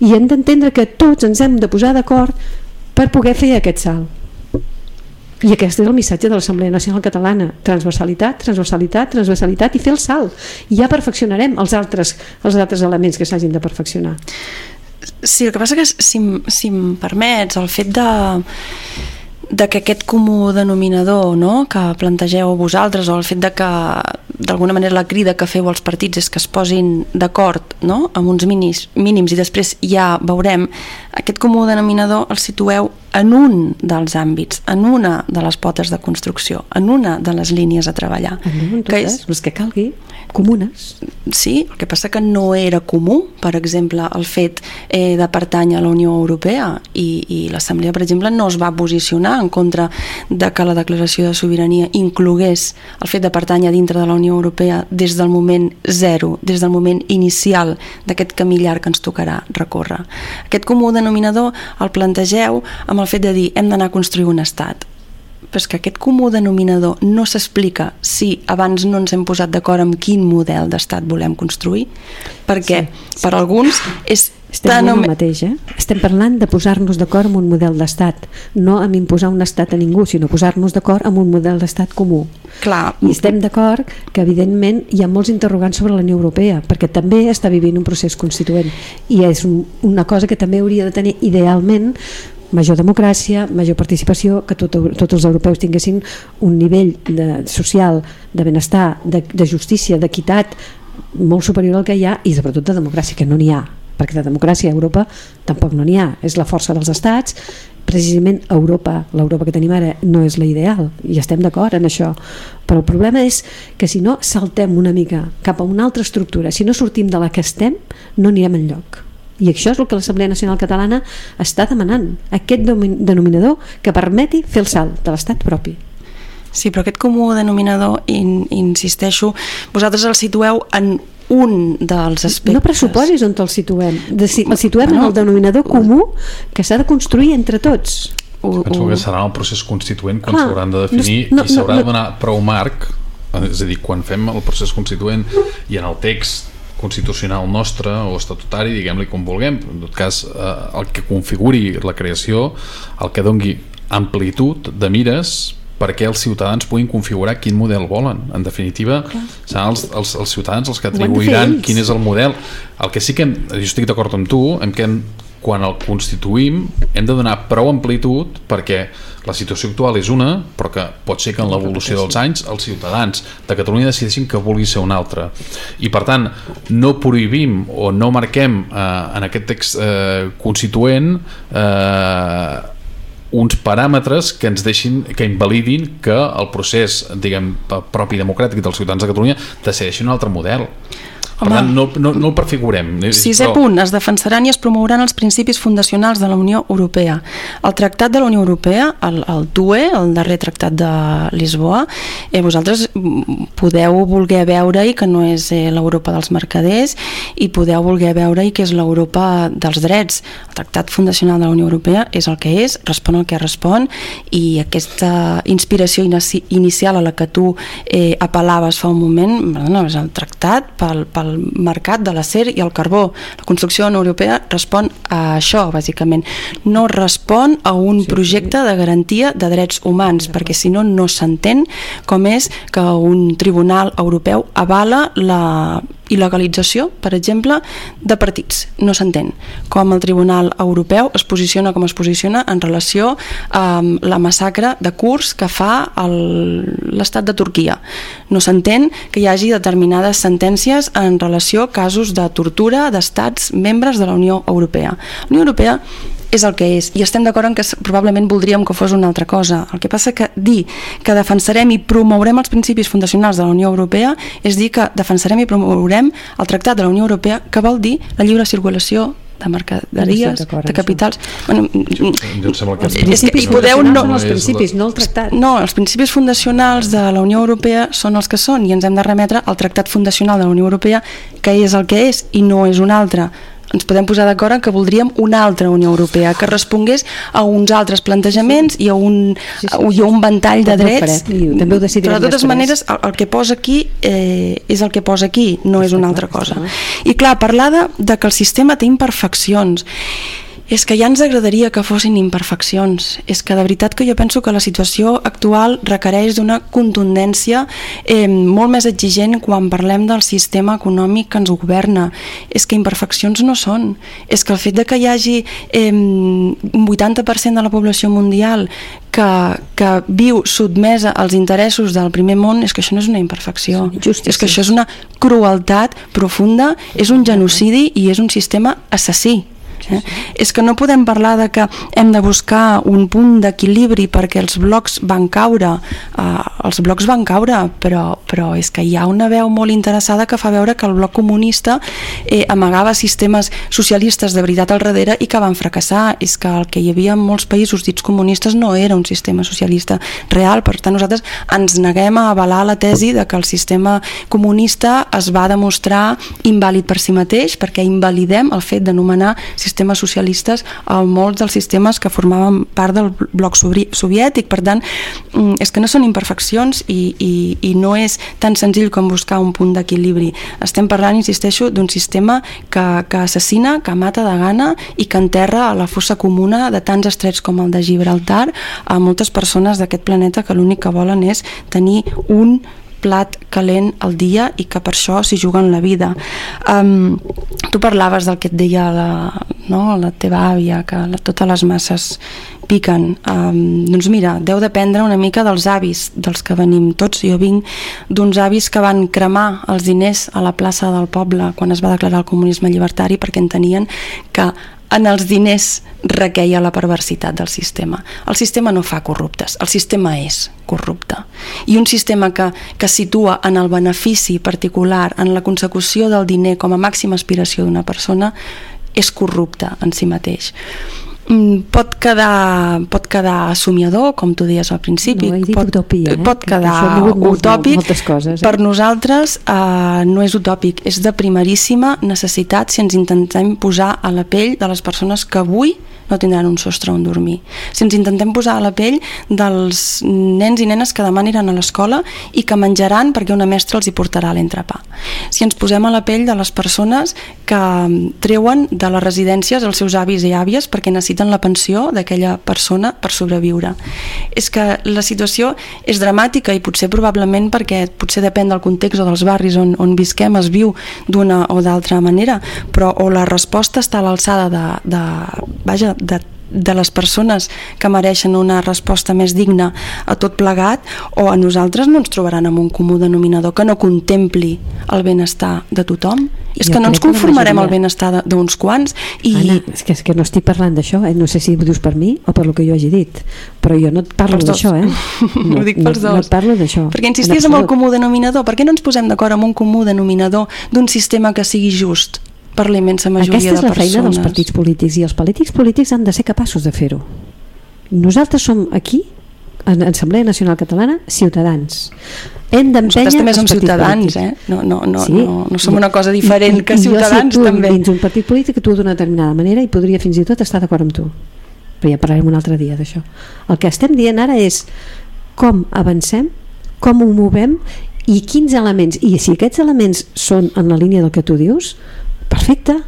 i hem d'entendre que tots ens hem de posar d'acord per poder fer aquest salt. I aquest és el missatge de l'Assemblea Nacional Catalana, transversalitat, transversalitat, transversalitat i fer el salt. I ja perfeccionarem els altres, els altres elements que s'hagin de perfeccionar. Sí, el que passa que si, si em permets, el fet de de que aquest comú denominador no, que plantegeu vosaltres o el fet de que d'alguna manera la crida que feu als partits és que es posin d'acord no, amb uns minis, mínims i després ja veurem aquest comú denominador el situeu en un dels àmbits, en una de les potes de construcció, en una de les línies a treballar. En que és, les que calgui, comunes. Sí, el que passa que no era comú, per exemple, el fet eh, de pertànyer a la Unió Europea i, i l'Assemblea, per exemple, no es va posicionar en contra de que la declaració de sobirania inclogués el fet de pertànyer dintre de la Unió Europea des del moment zero, des del moment inicial d'aquest camí llarg que ens tocarà recórrer. Aquest comú denominador el plantegeu amb el fet de dir hem d'anar a construir un estat. Però és que aquest comú denominador no s'explica si abans no ens hem posat d'acord amb quin model d'estat volem construir, perquè sí, per alguns és Estem tan molt o el mateix, eh? Estem parlant de posar-nos d'acord amb un model d'estat, no amb imposar un estat a ningú, sinó posar-nos d'acord amb un model d'estat comú. Clar, I estem d'acord que, evidentment, hi ha molts interrogants sobre la Unió Europea, perquè també està vivint un procés constituent. I és un, una cosa que també hauria de tenir idealment major democràcia, major participació, que tot, tots els europeus tinguessin un nivell de, social, de benestar, de, de justícia, d'equitat molt superior al que hi ha i sobretot de democràcia, que no n'hi ha perquè de democràcia a Europa tampoc no n'hi ha. És la força dels estats. Precisament Europa, l'Europa que tenim ara no és la ideal i estem d'acord en això. Però el problema és que si no saltem una mica cap a una altra estructura si no sortim de la que estem no anirem enlloc. I això és el que l'Assemblea Nacional Catalana està demanant aquest denominador que permeti fer el salt de l'estat propi. Sí, però aquest comú denominador, in, insisteixo, vosaltres el situeu en un dels aspectes. no pressuposis on el situem de, si- el situem en Bueno. el denominador comú que s'ha de construir entre tots Penso que serà el procés constituent quan s'hauran de definir no- no- i s'haurà no- de donar prou marc és a dir, quan fem el procés constituent i en el text constitucional nostre o estatutari, diguem-li com vulguem en tot cas, eh, el que configuri la creació, el que dongui amplitud de mires perquè els ciutadans puguin configurar quin model volen. En definitiva, seran els, els, els ciutadans els que atribuiran quin és el model. El que sí que hem, jo estic d'acord amb tu, en que hem, quan el constituïm hem de donar prou amplitud perquè la situació actual és una però que pot ser que en l'evolució dels anys els ciutadans de Catalunya decideixin que vulgui ser una altra i per tant no prohibim o no marquem eh, en aquest text eh, constituent eh, uns paràmetres que ens deixin que invalidin que el procés diguem, propi democràtic dels ciutadans de Catalunya decideixi un altre model per tant, no, no, no el prefigurem. Sisè Però- punt, es defensaran i es promouran els principis fundacionals de la Unió Europea. El tractat de la Unió Europea, el, el TUE, el darrer tractat de Lisboa, eh, vosaltres mm, podeu voler veure-hi que no és eh, l'Europa dels mercaders i podeu voler veure-hi que és l'Europa dels drets. El tractat fundacional de la Unió Europea és el que és, respon el que respon i aquesta inspiració inici inicial a la que tu eh, apel·laves fa un moment, bueno, és el tractat pel, pel mercat de l'acer i el carbó. La construcció Europea respon a això, bàsicament. No respon a un projecte de garantia de drets humans, perquè si no, no s'entén com és que un tribunal europeu avala la il·legalització, per exemple, de partits. No s'entén. Com el Tribunal Europeu es posiciona com es posiciona en relació amb la massacre de curs que fa l'estat de Turquia. No s'entén que hi hagi determinades sentències en relació a casos de tortura d'estats membres de la Unió Europea. La Unió Europea és el que és i estem d'acord en que probablement voldríem que fos una altra cosa. El que passa que dir que defensarem i promourem els principis fundacionals de la Unió Europea és dir que defensarem i promourem el Tractat de la Unió Europea que vol dir la lliure circulació de mercaderies, de capitals... Bueno, Jo, jo em sembla que... És que principis hi podeu no- són els principis, no el tractat. no, els principis fundacionals de la Unió Europea són els que són i ens hem de remetre al Tractat Fundacional de la Unió Europea que és el que és i no és un altre ens podem posar d'acord en que voldríem una altra Unió Europea que respongués a uns altres plantejaments i a un, Sí, sí, i a un ventall de drets. Farem, també ho però de totes maneres el, el que posa aquí eh, és el que posa aquí no és una altra cosa. i clar, parlar de, de que el sistema té imperfeccions és que ja ens agradaria que fossin imperfeccions. És que de veritat que jo penso que la situació actual requereix d'una contundència eh, molt més exigent quan parlem del sistema econòmic que ens governa. És que imperfeccions no són. És que el fet de que hi hagi eh, un 80% de la població mundial que, que viu sotmesa als interessos del primer món és que això no és una imperfecció. Són injustícies. És que això és una crueltat profunda, és un genocidi i és un sistema assassí. Eh? És que no podem parlar de que hem de buscar un punt d'equilibri perquè els blocs van caure. Uh, els blocs van caure però, però és que hi ha una veu molt interessada que fa veure que el bloc comunista eh, amagava sistemes socialistes de veritat al darrere i que van fracassar. És que el que hi havia en molts països dits comunistes no era un sistema socialista real, per tant nosaltres ens neguem a avalar la tesi de que el sistema comunista es va demostrar invàlid per si mateix perquè invalidem el fet d'anomenar sistemes socialistes a molts dels sistemes que formaven part del bloc soviètic. Per tant, mm, és que no són imperfeccions i, i, i no és tan senzill com buscar un punt d'equilibri. Estem parlant, insisteixo, d'un sistema que, que assassina, que mata de gana i que enterra a la fossa comuna de tants estrets com el de Gibraltar a moltes persones d'aquest planeta que l'únic que volen és tenir un plat calent al dia i que per això s'hi juguen la vida. Um, tu parlaves del que et deia la, no, la teva àvia, que la, totes les masses piquen. Um, doncs mira, deu dependre una mica dels avis dels que venim tots. Jo vinc d'uns avis que van cremar els diners a la plaça del poble quan es va declarar el comunisme llibertari perquè entenien que en els diners requeia la perversitat del sistema. El sistema no fa corruptes, el sistema és corrupte. I un sistema que, que situa en el benefici particular, en la consecució del diner com a màxima aspiració d'una persona, és corrupte en si mateix. Mm, Pot quedar, pot quedar somiador, com tu deies al principi, No, pot, utopia, eh? pot quedar utòpic, moltes coses, eh? per nosaltres eh, no és utòpic, és de primeríssima necessitat si ens intentem posar a la pell de les persones que avui no tindran un sostre on dormir. Si ens intentem posar a la pell dels nens i nenes que demà aniran a l'escola i que menjaran perquè una mestra els hi portarà l'entrepà. Si ens posem a la pell de les persones que treuen de les residències els seus avis i àvies perquè necessiten la pensió d'aquella persona per sobreviure. És que la situació és dramàtica i potser probablement perquè potser depèn del context o dels barris on, on visquem es viu d'una o d'altra manera, però o la resposta està a l'alçada de, de, vaja, de de les persones que mereixen una resposta més digna a tot plegat o a nosaltres no ens trobaran amb un comú denominador que no contempli el benestar de tothom és Jo que no ens conformarem majoria- al benestar de- d'uns quants i Anna, és que, és que no estic parlant d'això, eh? no sé si ho dius per mi o per lo que jo hagi dit, però jo no et parlo d'això, eh? No, Ho dic no, pels no dos. et parlo d'això. Perquè en insisties en el absolut. comú denominador. Per què no ens posem d'acord amb un comú denominador d'un sistema que sigui just per la immensa majoria Aquesta és de la persones? feina dels partits polítics i els polítics polítics han de ser capaços de fer-ho. Nosaltres som aquí, en Assemblea Nacional Catalana, ciutadans. Hem d'empènyer Nosaltres també som ciutadans, polítics. eh? No, no, no, Sí. no, no som una cosa diferent I- que i ciutadans jo, si tu també. dins un partit polític tu d'una determinada manera i podria fins i tot estar d'acord amb tu però ja parlarem un altre dia d'això el que estem dient ara és com avancem, com ho movem i quins elements i si aquests elements són en la línia del que tu dius perfecte,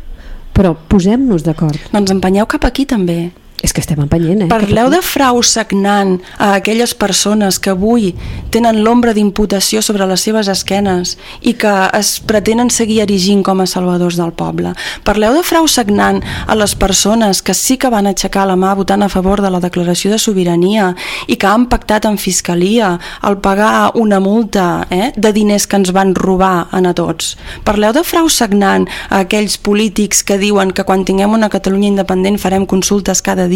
però posem-nos d'acord Doncs empenyeu cap aquí també. És que estem empenyent eh? Parleu de frau sagnant a aquelles persones que avui tenen l'ombra d'imputació sobre les seves esquenes i que es pretenen seguir erigint com a salvadors del poble. Parleu de frau sagnant a les persones que sí que van aixecar la mà votant a favor de la declaració de sobirania i que han pactat en fiscalia el pagar una multa eh, de diners que ens van robar a tots. Parleu de frau sagnant a aquells polítics que diuen que quan tinguem una Catalunya independent farem consultes cada dia,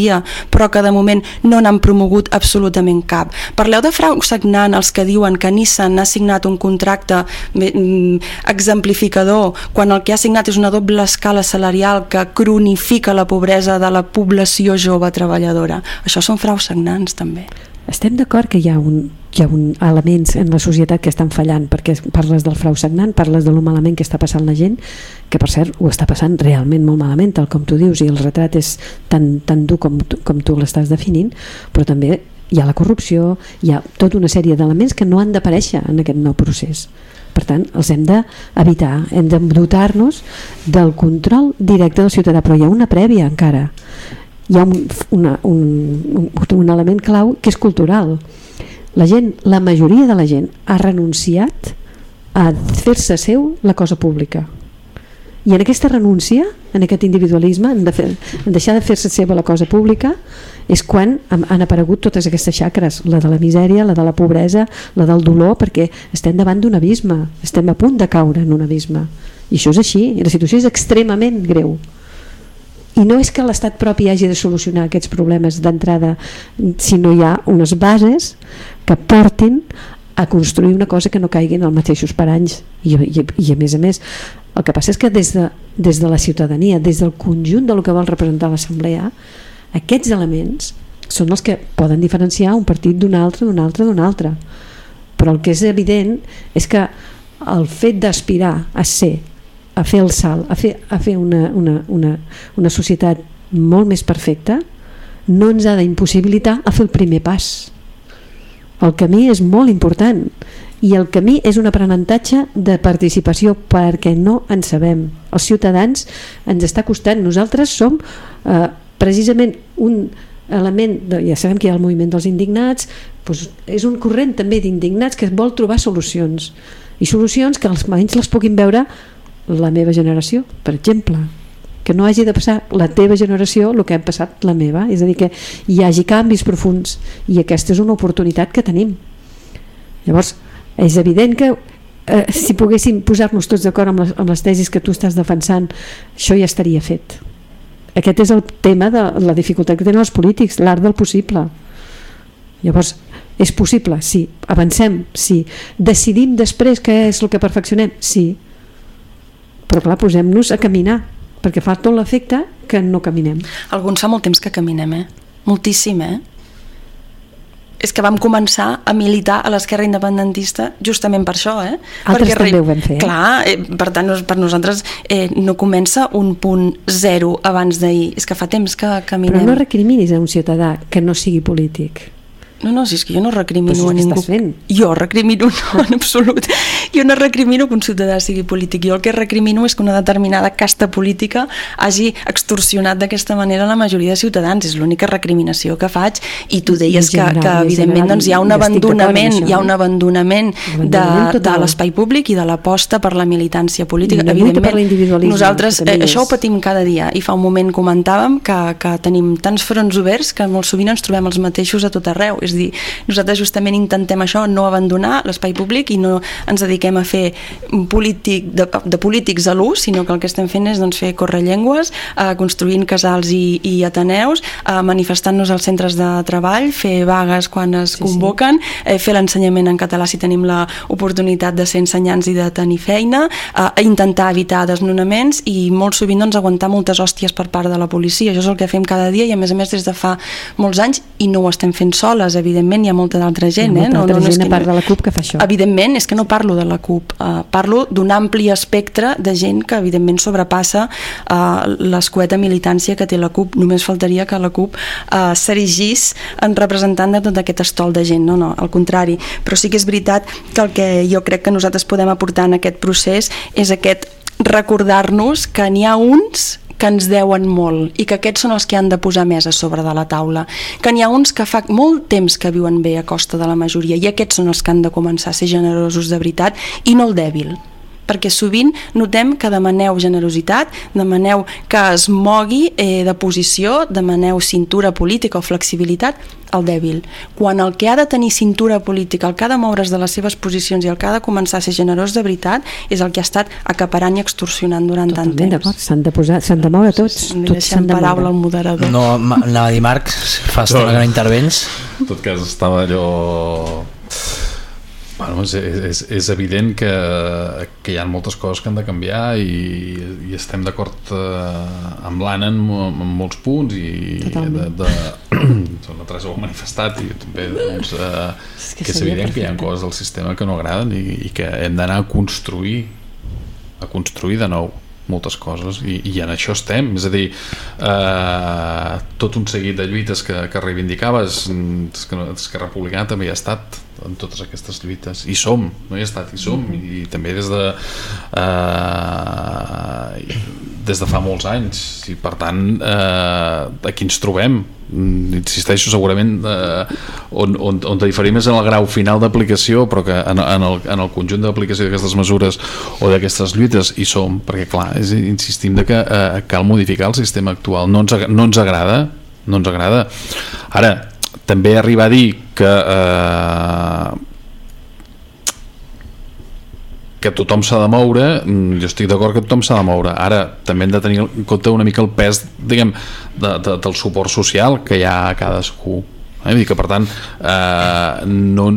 però que de moment no n'han promogut absolutament cap. Parleu de frau sagnant als que diuen que Nissan ha signat un contracte mm, exemplificador quan el que ha signat és una doble escala salarial que cronifica la pobresa de la població jove treballadora. Això són fraus sagnants també. Estem d'acord que hi ha, un, hi ha un elements en la societat que estan fallant perquè parles del frau sagnant, parles de lo malament que està passant la gent, que per cert ho està passant realment molt malament, tal com tu dius i el retrat és tan, tan dur com, com tu l'estàs definint, però també hi ha la corrupció, hi ha tota una sèrie d'elements que no han d'aparèixer en aquest nou procés. Per tant, els hem d'evitar, hem de dotar-nos del control directe del ciutadà, però hi ha una prèvia encara hi ha un, una, un, un, un element clau que és cultural la gent, la majoria de la gent ha renunciat a fer-se seu la cosa pública. I en aquesta renúncia en aquest individualisme en, de fer, en deixar de fer-se seva la cosa pública és quan han, aparegut totes aquestes xacres la de la misèria, la de la pobresa la del dolor, perquè estem davant d'un abisme estem a punt de caure en un abisme. I això és així, la situació és extremament greu. I no és que l'estat propi hagi de solucionar aquests problemes d'entrada si no hi ha unes bases que portin a construir una cosa que no caiguin als mateixos paranys i, i, i a més a més el que passa és que des de, des de la ciutadania des del conjunt del que vol representar l'assemblea aquests elements són els que poden diferenciar un partit d'un altre, d'un altre, d'un altre però el que és evident és que el fet d'aspirar a ser a fer el salt, a fer, a fer una, una, una, una societat molt més perfecta, no ens ha d'impossibilitar a fer el primer pas. El camí és molt important i el camí és un aprenentatge de participació perquè no en sabem. Els ciutadans ens està costant. Nosaltres som eh, precisament un element, de, ja sabem que hi ha el moviment dels indignats, doncs és un corrent també d'indignats que vol trobar solucions i solucions que els menys les puguin veure la meva generació, per exemple que no hagi de passar la teva generació el que hem passat la meva, és a dir que hi hagi canvis profuns i aquesta és una oportunitat que tenim. Llavors és evident que eh, si poguéssim posar-nos tots d'acord amb, les, amb les tesis que tu estàs defensant això ja estaria fet. Aquest és el tema de la dificultat que tenen els polítics, l'art del possible. Llavors és possible, sí, avancem sí, decidim després què és el que perfeccionem, sí. Però clar, posem-nos a caminar perquè fa tot l'efecte que no caminem Alguns fa molt temps que caminem, eh? Moltíssim, eh? és que vam començar a militar a l'esquerra independentista justament per això, eh? Altres Perquè, també ho vam fer, eh? Clar, eh, per tant, per nosaltres eh, no comença un punt zero abans d'ahir, és que fa temps que caminem. Però no recriminis a un ciutadà que no sigui polític. No, no, si és que jo no recrimino a que ningú. Jo recrimino, no, en absolut. Jo no recrimino que un ciutadà sigui polític. Jo el que recrimino és que una determinada casta política hagi extorsionat d'aquesta manera la majoria de ciutadans. És l'única recriminació que faig. I tu deies que, general, que en evidentment, general, doncs, hi ha un abandonament, hi ha un abandonament de, de l'espai públic i de l'aposta per la militància política. I Evidentment, nosaltres que eh, això ho patim cada dia i fa un moment comentàvem que, que tenim tants fronts oberts que molt sovint ens trobem els mateixos a tot arreu és dir, nosaltres justament intentem això no abandonar l'espai públic i no ens dediquem a fer polític, de, de polítics a l'ús, sinó que el que estem fent és doncs, fer correllengües, eh, construint casals i, i ateneus, eh, manifestant-nos als centres de treball, fer vagues quan es Sí, sí. convoquen, eh, fer l'ensenyament en català si tenim l'oportunitat de ser ensenyants i de tenir feina, eh, intentar evitar desnonaments i molt sovint doncs, aguantar moltes hòsties per part de la policia. Això és el que fem cada dia i a més a més des de fa molts anys i no ho estem fent soles, evidentment hi ha molta d'altra gent. Hi ha eh? molta altra és gent a que part de la CUP que fa això. Evidentment, és que no parlo de la CUP, eh, parlo d'un ampli espectre de gent que evidentment sobrepassa eh, l'escueta militància que té la CUP. Només faltaria que la CUP eh, s'erigís en representant de tot aquest estol de gent, no, no, al contrari. Però sí que és veritat que el que jo crec que nosaltres podem aportar en aquest procés és aquest recordar-nos que n'hi ha uns que ens deuen molt i que aquests són els que han de posar més a sobre de la taula. Que n'hi ha uns que fa molt temps que viuen bé a costa de la majoria i aquests són els que han de començar a ser generosos de veritat i no el dèbil perquè sovint notem que demaneu generositat, demaneu que es mogui eh, de posició, demaneu cintura política o flexibilitat al dèbil. Quan el que ha de tenir cintura política, el que ha de moure's de les seves posicions i el que ha de començar a ser generós de veritat és el que ha estat acaparant i extorsionant durant tant Totalment temps. d'acord, s'han de posar, s'han de moure tots. Li tots s'han de paraula al moure. moderador. No, anava a dir Marc, fa estona que no intervens. En tot cas, estava allò... Bueno, és, és, és evident que, que hi ha moltes coses que han de canviar i, i estem d'acord eh, amb l'Anna en, en molts punts i de, Totalment. de, la Teresa ho ha manifestat i també doncs, eh, És que, que és evident que hi ha perfecte. coses del sistema que no agraden i, i que hem d'anar a construir a construir de nou moltes coses i, i en això estem és a dir, eh, tot un seguit de lluites que, que reivindicaves mm, que, que Republicà també hi ha estat en totes aquestes lluites. I som, no hi ha estat, i som. I, també des de eh, des de fa molts anys. I per tant eh, aquí ens trobem. Mm, insisteixo segurament eh, on, on, on diferim és en el grau final d'aplicació però que en, en, el, en el conjunt d'aplicació d'aquestes mesures o d'aquestes lluites hi som, perquè clar, és, insistim de que eh, cal modificar el sistema actual. No ens, no ens agrada no ens agrada. Ara, també arribar a dir que eh, que tothom s'ha de moure, jo estic d'acord que tothom s'ha de moure. Ara, també hem de tenir en compte una mica el pes, diguem, de, de, del suport social que hi ha a cadascú. Eh? Vull dir que, per tant, eh, no,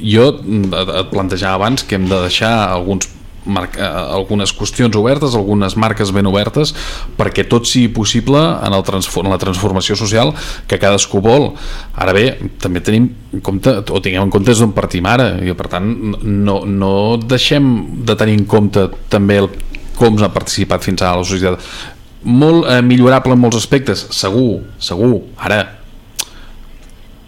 jo et plantejava abans que hem de deixar alguns marca, algunes qüestions obertes, algunes marques ben obertes, perquè tot sigui possible en, el transform, en la transformació social que cadascú vol. Ara bé, també tenim en compte, o tinguem en compte d'on partim ara, i per tant no, no deixem de tenir en compte també el, com s'ha participat fins ara la societat. Molt eh, millorable en molts aspectes, segur, segur. Ara,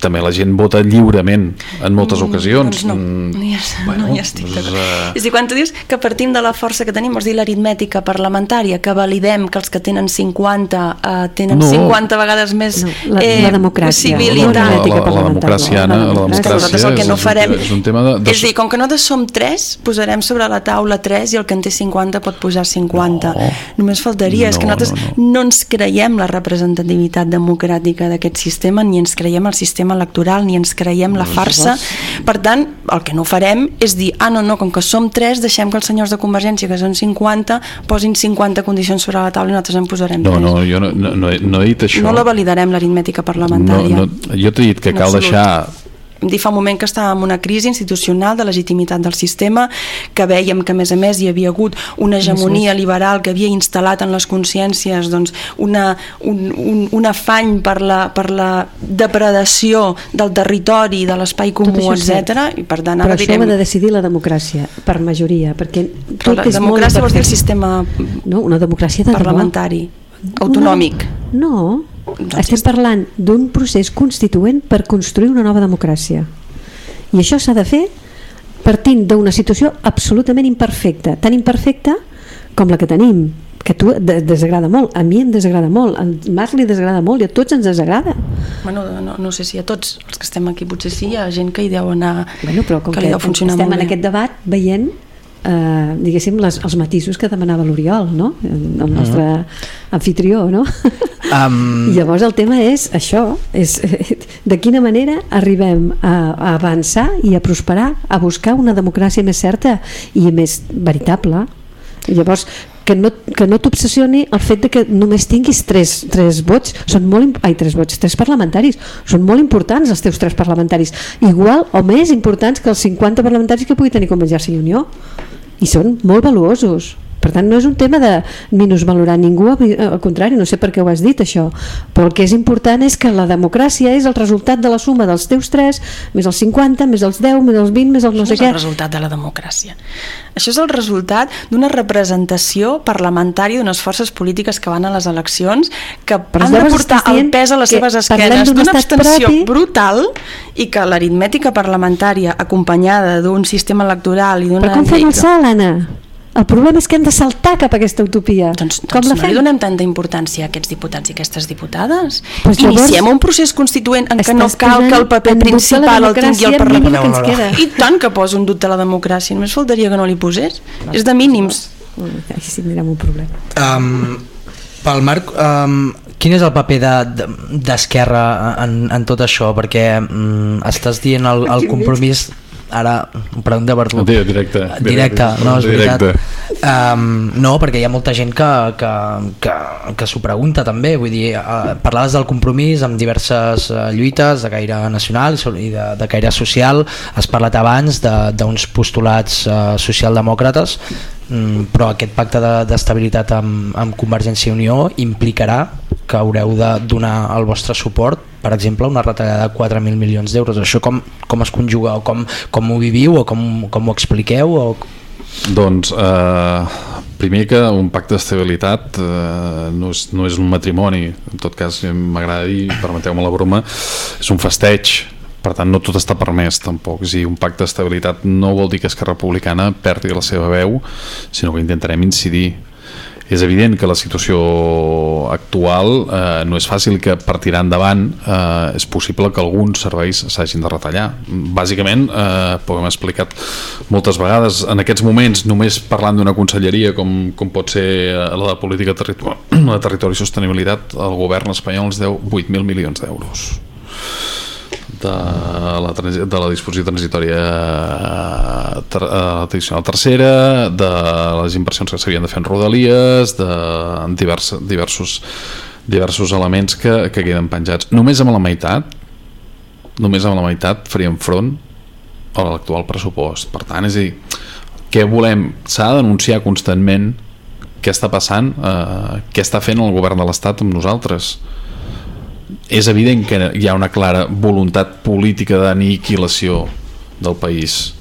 també la gent vota lliurement en moltes ocasions. Doncs no, Mm, no hi, bueno, no hi estic doncs, d'acord. eh, És a dir, quan tu dius que partim de la força que tenim, vols dir l'aritmètica parlamentària, que validem que els que tenen 50 eh, tenen No. 50 vegades més No, la- eh, la democràcia. possibilitat. la, la, la, la parlamentària. democràcia, Anna, la democràcia És nosaltres el que no és, farem... és, un, és un tema de, de... És dir, com que nosaltres som 3, posarem sobre la taula 3 i el que en té 50 pot posar 50. No. Només faltaria, és que No, nosaltres no, no, ens creiem la representativitat democràtica d'aquest sistema, ni ens creiem el sistema electoral, ni ens creiem la farsa. Per tant, el que no farem és dir, ah, no, no, com que som 3, deixem que els senyors de Convergència, que són 50, posin 50 condicions sobre la taula i nosaltres en posarem 3. No, no, jo no, no, no, he, no he dit això. No la validarem, l'aritmètica parlamentària. No, no, jo t'he dit que cal deixar dit fa un moment que estàvem en una crisi institucional de legitimitat del sistema, que veiem que a més a més hi havia hagut una hegemonia liberal que havia instal·lat en les consciències doncs, una, un, un, un afany per la, per la depredació del territori, de l'espai comú, això etc. I per tant Però ara això direm... ho ha de decidir la democràcia, per majoria, perquè Però tot la és molt democràcia vols dir el sistema No, una democràcia de debò. parlamentari, autonòmic. No, Doncs estem parlant d'un procés constituent per construir una nova democràcia. I això s'ha de fer partint d'una situació absolutament imperfecta, tan imperfecta com la que tenim, que a tu desagrada molt, a mi em desagrada molt, a Marc li desagrada molt i a tots ens desagrada. Bueno, no, no sé si a tots els que estem aquí potser sí, hi ha gent que hi deu anar Bueno, però com que que, li deu funcionar estem en bé. aquest debat veient eh, diguéssim les, els matisos que demanava l'Oriol no? el nostre anfitrió no? Um, I llavors el tema és això, és de quina manera arribem a, a avançar i a prosperar, a buscar una democràcia més certa i més veritable. Llavors, que no, que no t'obsessioni el fet de que només tinguis tres, tres vots, són molt, ai, tres vots, tres parlamentaris, són molt importants els teus tres parlamentaris, igual o més importants que els 50 parlamentaris que pugui tenir Convergència i Unió, i són molt valuosos. Per tant, no és un tema de minusvalorar ningú, al contrari, no sé per què ho has dit això, però el que és important és que la democràcia és el resultat de la suma dels teus 3, més els 50, més els 10, més els 20, més els no Això sé és què. el resultat de la democràcia. Això és el resultat d'una representació parlamentària d'unes forces polítiques que van a les eleccions que Però han de portar el pes a les seves esquenes d'un d'una abstenció propi. brutal i que l'aritmètica parlamentària acompanyada d'un sistema electoral i d'una Però com fem el salt, Anna? El problema és que hem de saltar cap a aquesta utopia. Doncs, com doncs la no li donem tanta importància a aquests diputats i aquestes diputades. Pues llavors- Iniciem un procés constituent en què no cal que el paper principal el tingui el Parlament. que ens queda. I tant que posa un dubte a la democràcia, només faltaria que no li posés. És de mínims. Ai, sí, tindrem un problema. Um, pel Marc, um, quin és el paper de- de- d'Esquerra de, en, en tot això? Perquè um, estàs dient el, el compromís ara pregunta per tu. Di- directe, directe, directe, no, és veritat. Um, no, perquè hi ha molta gent que, que, que, que s'ho pregunta també. Vull dir, uh, parlaves del compromís amb diverses uh, lluites de caire nacional i de, de caire social. Has parlat abans de- d'uns postulats uh, socialdemòcrates però aquest pacte de- d'estabilitat de, amb, amb Convergència i Unió implicarà que haureu de donar el vostre suport per exemple, una retallada de 4.000 milions d'euros. Això com, com es conjuga? O com, com ho viviu? O com, com ho expliqueu? O... Doncs, eh, primer que un pacte d'estabilitat eh, no, no és un matrimoni, en tot cas m'agrada dir, permeteu-me la broma, és un festeig, per tant no tot està permès tampoc, és dir, un pacte d'estabilitat no vol dir que Esquerra Republicana perdi la seva veu, sinó que intentarem incidir. És evident que la situació actual eh, no és fàcil que per tirar endavant eh, és possible que alguns serveis s'hagin de retallar. Bàsicament, eh, com hem explicat moltes vegades, en aquests moments només parlant d'una conselleria com, com pot ser eh, la de política territori la de territori i sostenibilitat, el govern espanyol ens deu 8.000 milions d'euros de la, de la disposició transitòria ter, eh, addicional tercera, de les inversions que s'havien de fer en rodalies, de en divers, diversos, diversos elements que, que queden penjats. Només amb la meitat, només amb la meitat faríem front a l'actual pressupost. Per tant, és a dir, què volem? S'ha de denunciar constantment què està passant, eh, què està fent el govern de l'Estat amb nosaltres és evident que hi ha una clara voluntat política d'aniquilació del país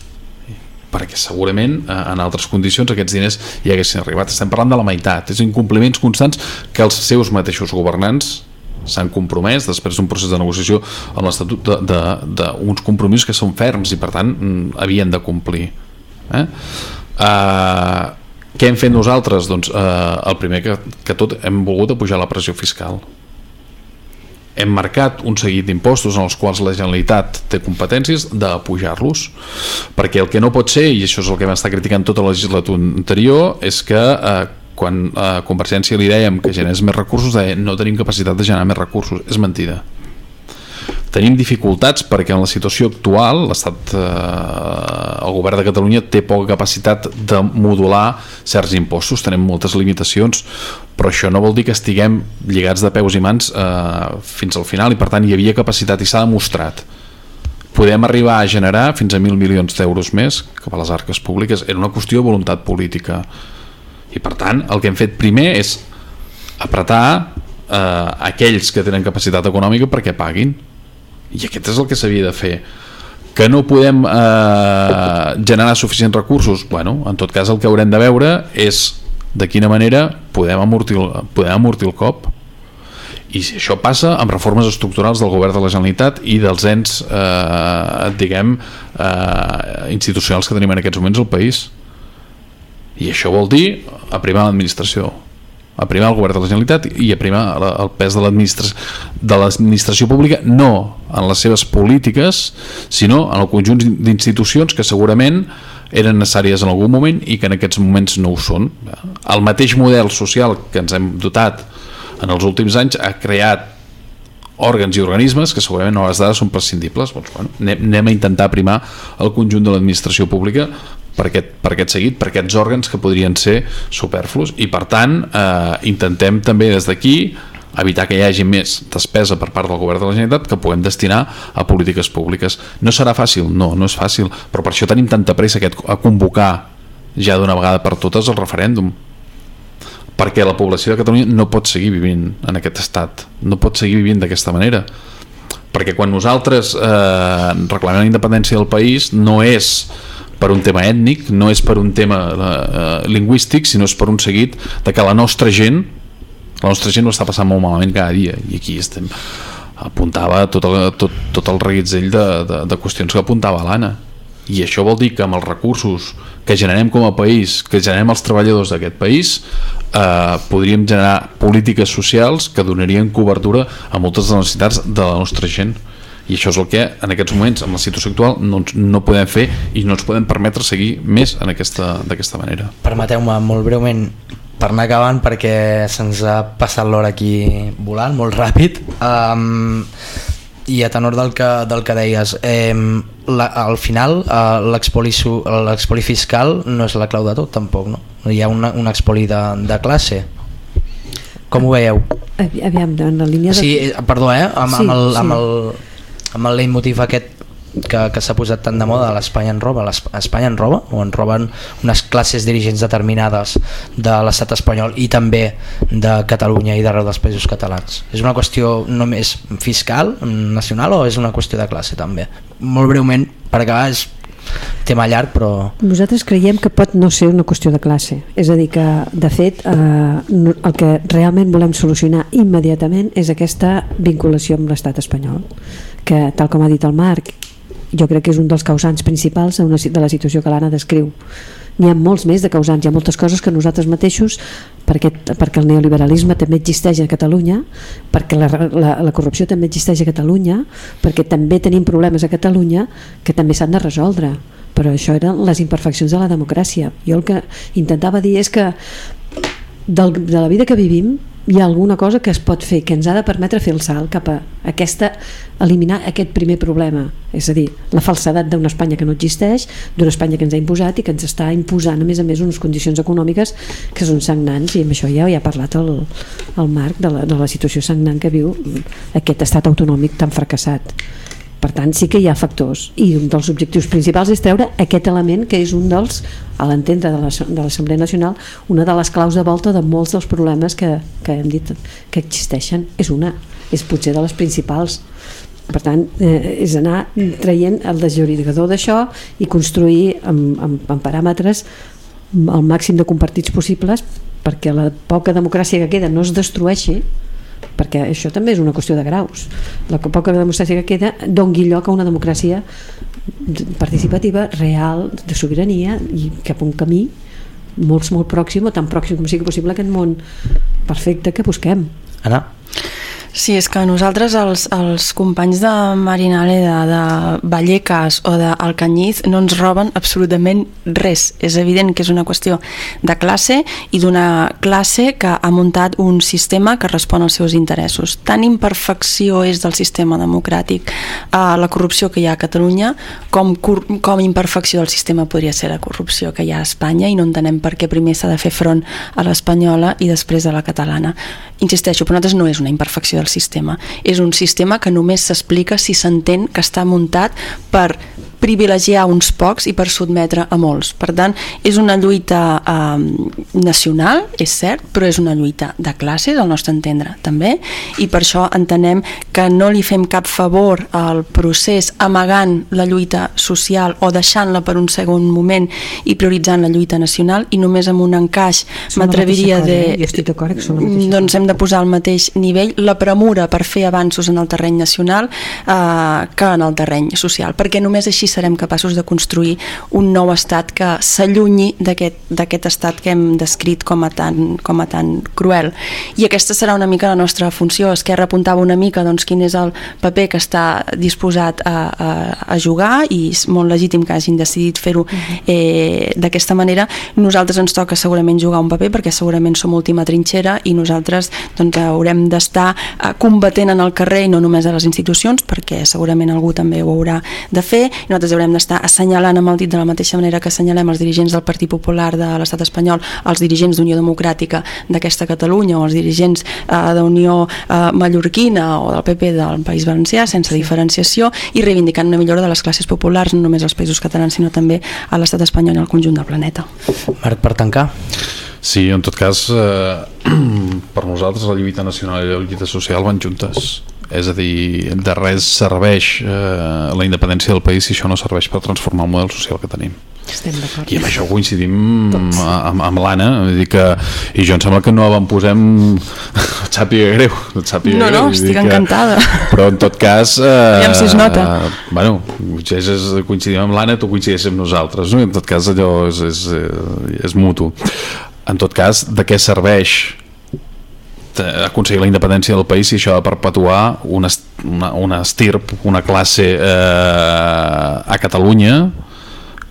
perquè segurament eh, en altres condicions aquests diners hi haguessin arribat estem parlant de la meitat, és incompliments constants que els seus mateixos governants s'han compromès després d'un procés de negociació amb l'Estatut d'uns compromisos que són ferms i per tant mm, havien de complir eh? Uh, què hem fet nosaltres? Doncs uh, el primer que, que tot hem volgut apujar la pressió fiscal hem marcat un seguit d'impostos en els quals la Generalitat té competències d'apujar-los perquè el que no pot ser, i això és el que vam estar criticant tota la legislatura anterior, és que eh, quan a Convergència li dèiem que generés més recursos, deia no tenim capacitat de generar més recursos. És mentida. Tenim dificultats perquè en la situació actual l'estat, eh, el govern de Catalunya té poca capacitat de modular certs impostos, tenim moltes limitacions, però això no vol dir que estiguem lligats de peus i mans eh, fins al final i per tant hi havia capacitat i s'ha demostrat podem arribar a generar fins a 1.000 milions d'euros més cap a les arques públiques. Era una qüestió de voluntat política. I per tant, el que hem fet primer és apretar eh, aquells que tenen capacitat econòmica perquè paguin. I aquest és el que s'havia de fer. Que no podem eh, generar suficients recursos? Bueno, en tot cas el que haurem de veure és de quina manera podem amortir, podem amortir el cop. I si això passa amb reformes estructurals del govern de la Generalitat i dels ens eh, diguem eh, institucionals que tenim en aquests moments al país. I això vol dir aprimar l'administració aprimar el govern de la Generalitat i aprimar el pes de l'administració pública no en les seves polítiques sinó en el conjunt d'institucions que segurament eren necessàries en algun moment i que en aquests moments no ho són. El mateix model social que ens hem dotat en els últims anys ha creat òrgans i organismes que segurament a les dades són prescindibles doncs, bueno, anem a intentar primar el conjunt de l'administració pública per aquest, per aquest seguit, per aquests òrgans que podrien ser superflus. I per tant eh, intentem també des d'aquí evitar que hi hagi més despesa per part del govern de la Generalitat que puguem destinar a polítiques públiques. No serà fàcil? No, no és fàcil, però per això tenim tanta pressa aquest, a convocar ja d'una vegada per totes el referèndum. Perquè la població de Catalunya no pot seguir vivint en aquest estat, no pot seguir vivint d'aquesta manera. Perquè quan nosaltres eh, reclamem la independència del país no és per un tema ètnic, no és per un tema eh, lingüístic, sinó és per un seguit de que la nostra gent la nostra gent ho està passant molt malament cada dia. I aquí estem apuntava tot el, tot, tot el reguitzell de, de, de qüestions que apuntava l'Anna. I això vol dir que amb els recursos que generem com a país, que generem els treballadors d'aquest país, eh, podríem generar polítiques socials que donarien cobertura a moltes de les necessitats de la nostra gent i això és el que en aquests moments amb la situació actual no, no podem fer i no ens podem permetre seguir més d'aquesta manera Permeteu-me molt breument per anar acabant perquè se'ns ha passat l'hora aquí volant molt ràpid um, i a tenor del que, del que deies eh, la, al final eh, l'expoli fiscal no és la clau de tot tampoc no? hi ha una, un expoli de, de classe com ho veieu? Aviam, en la línia de... Sí, eh, perdó, eh? Amb, sí, amb, el, sí. amb, el, amb el leitmotiv aquest que, que s'ha posat tant de moda l'Espanya en roba, l'Espanya en roba o en roben unes classes dirigents determinades de l'estat espanyol i també de Catalunya i d'arreu dels països catalans. És una qüestió només fiscal nacional o és una qüestió de classe també? Molt breument. Per acabar és tema llarg però... Nosaltres creiem que pot no ser una qüestió de classe. És a dir que de fet eh, el que realment volem solucionar immediatament és aquesta vinculació amb l'estat espanyol que tal com ha dit el Marc jo crec que és un dels causants principals de, una, de la situació que l'Anna descriu. N'hi ha molts més de causants, hi ha moltes coses que nosaltres mateixos perquè, perquè el neoliberalisme també existeix a Catalunya perquè la, la, la corrupció també existeix a Catalunya perquè també tenim problemes a Catalunya que també s'han de resoldre. Però això eren les imperfeccions de la democràcia. Jo el que intentava dir és que del, de la vida que vivim hi ha alguna cosa que es pot fer que ens ha de permetre fer el salt cap a aquesta, eliminar aquest primer problema. És a dir, la falsedat d'una Espanya que no existeix, d'una Espanya que ens ha imposat i que ens està imposant a més a més unes condicions econòmiques que són sagnants i amb això ja, ja ha parlat el, el Marc de la, de la situació sagnant que viu aquest estat autonòmic tan fracassat per tant, sí que hi ha factors i un dels objectius principals és treure aquest element que és un dels, a l'entendre de l'Assemblea Nacional, una de les claus de volta de molts dels problemes que, que hem dit que existeixen. És una, és potser de les principals. Per tant, eh, és anar traient el desjuridicador d'això i construir amb, amb, amb paràmetres el màxim de compartits possibles perquè la poca democràcia que queda no es destrueixi perquè això també és una qüestió de graus la poca democràcia que queda dongui lloc a una democràcia participativa, real, de sobirania i cap a un camí molt, molt pròxim o tan pròxim com sigui possible aquest món perfecte que busquem Anna? Sí, és que nosaltres, els, els companys de Marinaleda, de Vallecas o d'Alcanyiz, no ens roben absolutament res. És evident que és una qüestió de classe i d'una classe que ha muntat un sistema que respon als seus interessos. Tan imperfecció és del sistema democràtic eh, la corrupció que hi ha a Catalunya com, com imperfecció del sistema podria ser la corrupció que hi ha a Espanya i no entenem per què primer s'ha de fer front a l'espanyola i després a la catalana. Insisteixo, per nosaltres no és una imperfecció del sistema. És un sistema que només s'explica si s'entén que està muntat per privilegiar uns pocs i per sotmetre a molts. Per tant, és una lluita eh, nacional, és cert, però és una lluita de classes, al nostre entendre, també, i per això entenem que no li fem cap favor al procés amagant la lluita social o deixant-la per un segon moment i prioritzant la lluita nacional i només amb un encaix m'atreviria de... Eh? Jo estic d'acord que són doncs hem de posar al mateix nivell la premura per fer avanços en el terreny nacional eh, que en el terreny social, perquè només així serem capaços de construir un nou estat que s'allunyi d'aquest estat que hem descrit com a, tan, com a tan cruel. I aquesta serà una mica la nostra funció. Esquerra apuntava una mica doncs, quin és el paper que està disposat a, a, a jugar i és molt legítim que hagin decidit fer-ho eh, d'aquesta manera. Nosaltres ens toca segurament jugar un paper perquè segurament som última trinxera i nosaltres doncs, haurem d'estar eh, combatent en el carrer i no només a les institucions perquè segurament algú també ho haurà de fer i nosaltres haurem d'estar assenyalant amb el dit de la mateixa manera que assenyalem els dirigents del Partit Popular de l'estat espanyol, els dirigents d'Unió Democràtica d'aquesta Catalunya o els dirigents eh, d'Unió eh, Mallorquina o del PP del País Valencià sense diferenciació i reivindicant una millora de les classes populars no només als països catalans sinó també a l'estat espanyol i al conjunt del planeta. Marc, per tancar. Sí, en tot cas, eh, per nosaltres la lluita nacional i la lluita social van juntes és a dir, de res serveix eh, la independència del país si això no serveix per transformar el model social que tenim. Estem i amb això coincidim amb, amb l'Anna que, i jo em sembla que no avantposem et sàpiga greu et sàpiga no, greu, no, estic que, encantada. Però en tot cas eh, ja si es nota. eh, bueno, és, és, coincidim amb l'Anna tu coincideixes amb nosaltres no? en tot cas allò és, és, és mutu. En tot cas de què serveix aconseguir la independència del país i això de perpetuar una, una, una estirp, una classe eh, a Catalunya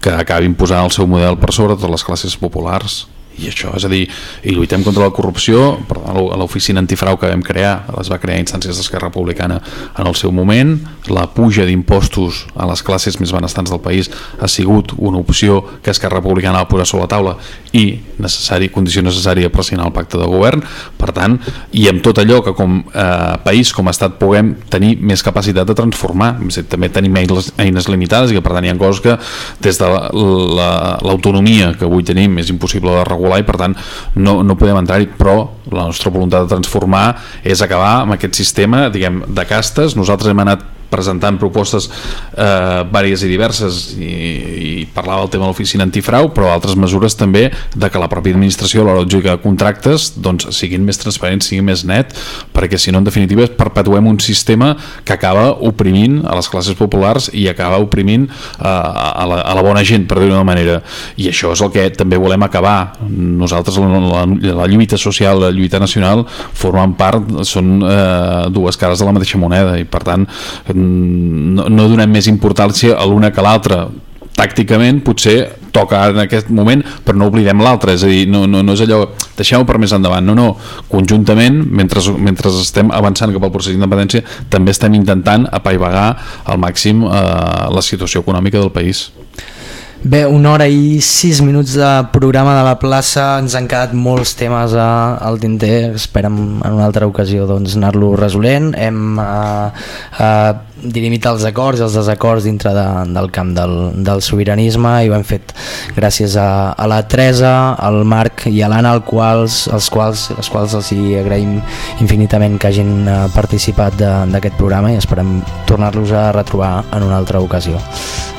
que acabi imposant el seu model per sobre de les classes populars i això, és a dir, i lluitem contra la corrupció a l'oficina antifrau que vam crear, les va crear instàncies d'Esquerra Republicana en el seu moment. La puja d'impostos a les classes més benestants del país ha sigut una opció que Esquerra Republicana va posar sobre la taula i necessari, condició necessària per signar el pacte de govern. Per tant, i amb tot allò que com eh, país, com a estat puguem tenir més capacitat de transformar. També tenim eines, eines limitades i que per tant hi ha coses que des de l'autonomia la, la, que avui tenim és impossible de regular regular i per tant no, no podem entrar-hi però la nostra voluntat de transformar és acabar amb aquest sistema diguem de castes, nosaltres hem anat presentant propostes eh, vàries i diverses i, i parlava del tema de l'oficina antifrau però altres mesures també de que la pròpia administració a l'hora de contractes doncs siguin més transparents, siguin més net perquè si no en definitiva perpetuem un sistema que acaba oprimint a les classes populars i acaba oprimint eh, a, la, a la bona gent per dir-ho manera. I això és el que també volem acabar. Nosaltres la, la, la lluita social la lluita nacional formen part són eh, dues cares de la mateixa moneda i per tant no, no donem més importància a l'una que a l'altra. Tàcticament potser toca en aquest moment però no oblidem l'altre, és a dir no, no, no és allò, deixem-ho per més endavant. No, no, conjuntament, mentre, mentre estem avançant cap al procés d'independència també estem intentant apaivagar al màxim eh, la situació econòmica del país. Bé, una hora i sis minuts de programa de la plaça, ens han quedat molts temes a, al tinter, esperem en una altra ocasió doncs, anar-lo resolent. Hem uh, uh, dirimit els acords i els desacords dintre de, del camp del, del sobiranisme i ho hem fet gràcies a, a la Teresa, al Marc i a l'Anna, quals, els quals, els quals els hi agraïm infinitament que hagin uh, participat d'aquest programa i esperem tornar-los a retrobar en una altra ocasió.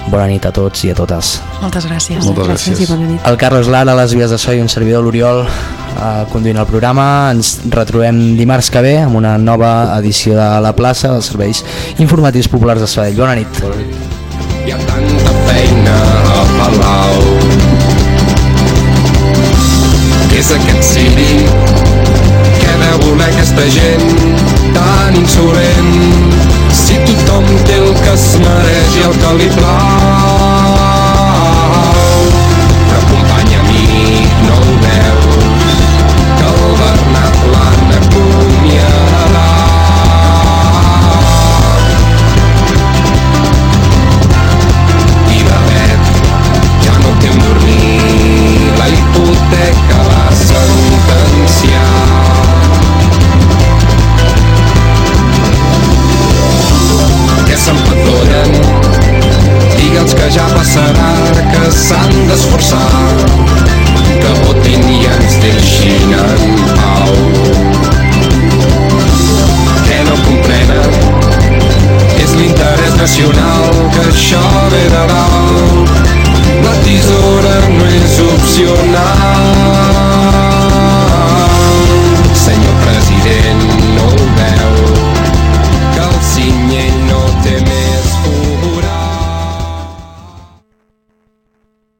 Bona nit a tots i a totes. Moltes gràcies. Moltes gràcies. gràcies. I bona nit. El Carlos Lara, les vies de so i un servidor l'Oriol eh, conduint el programa. Ens retrobem dimarts que ve amb una nova edició de La Plaça dels Serveis Informatius Populars de Sabadell. Bona nit. Bona nit. Hi ha tanta feina a Palau És aquest ciri Què deu voler aquesta gent tan insolent si tothom té el que es mereix i el que li plau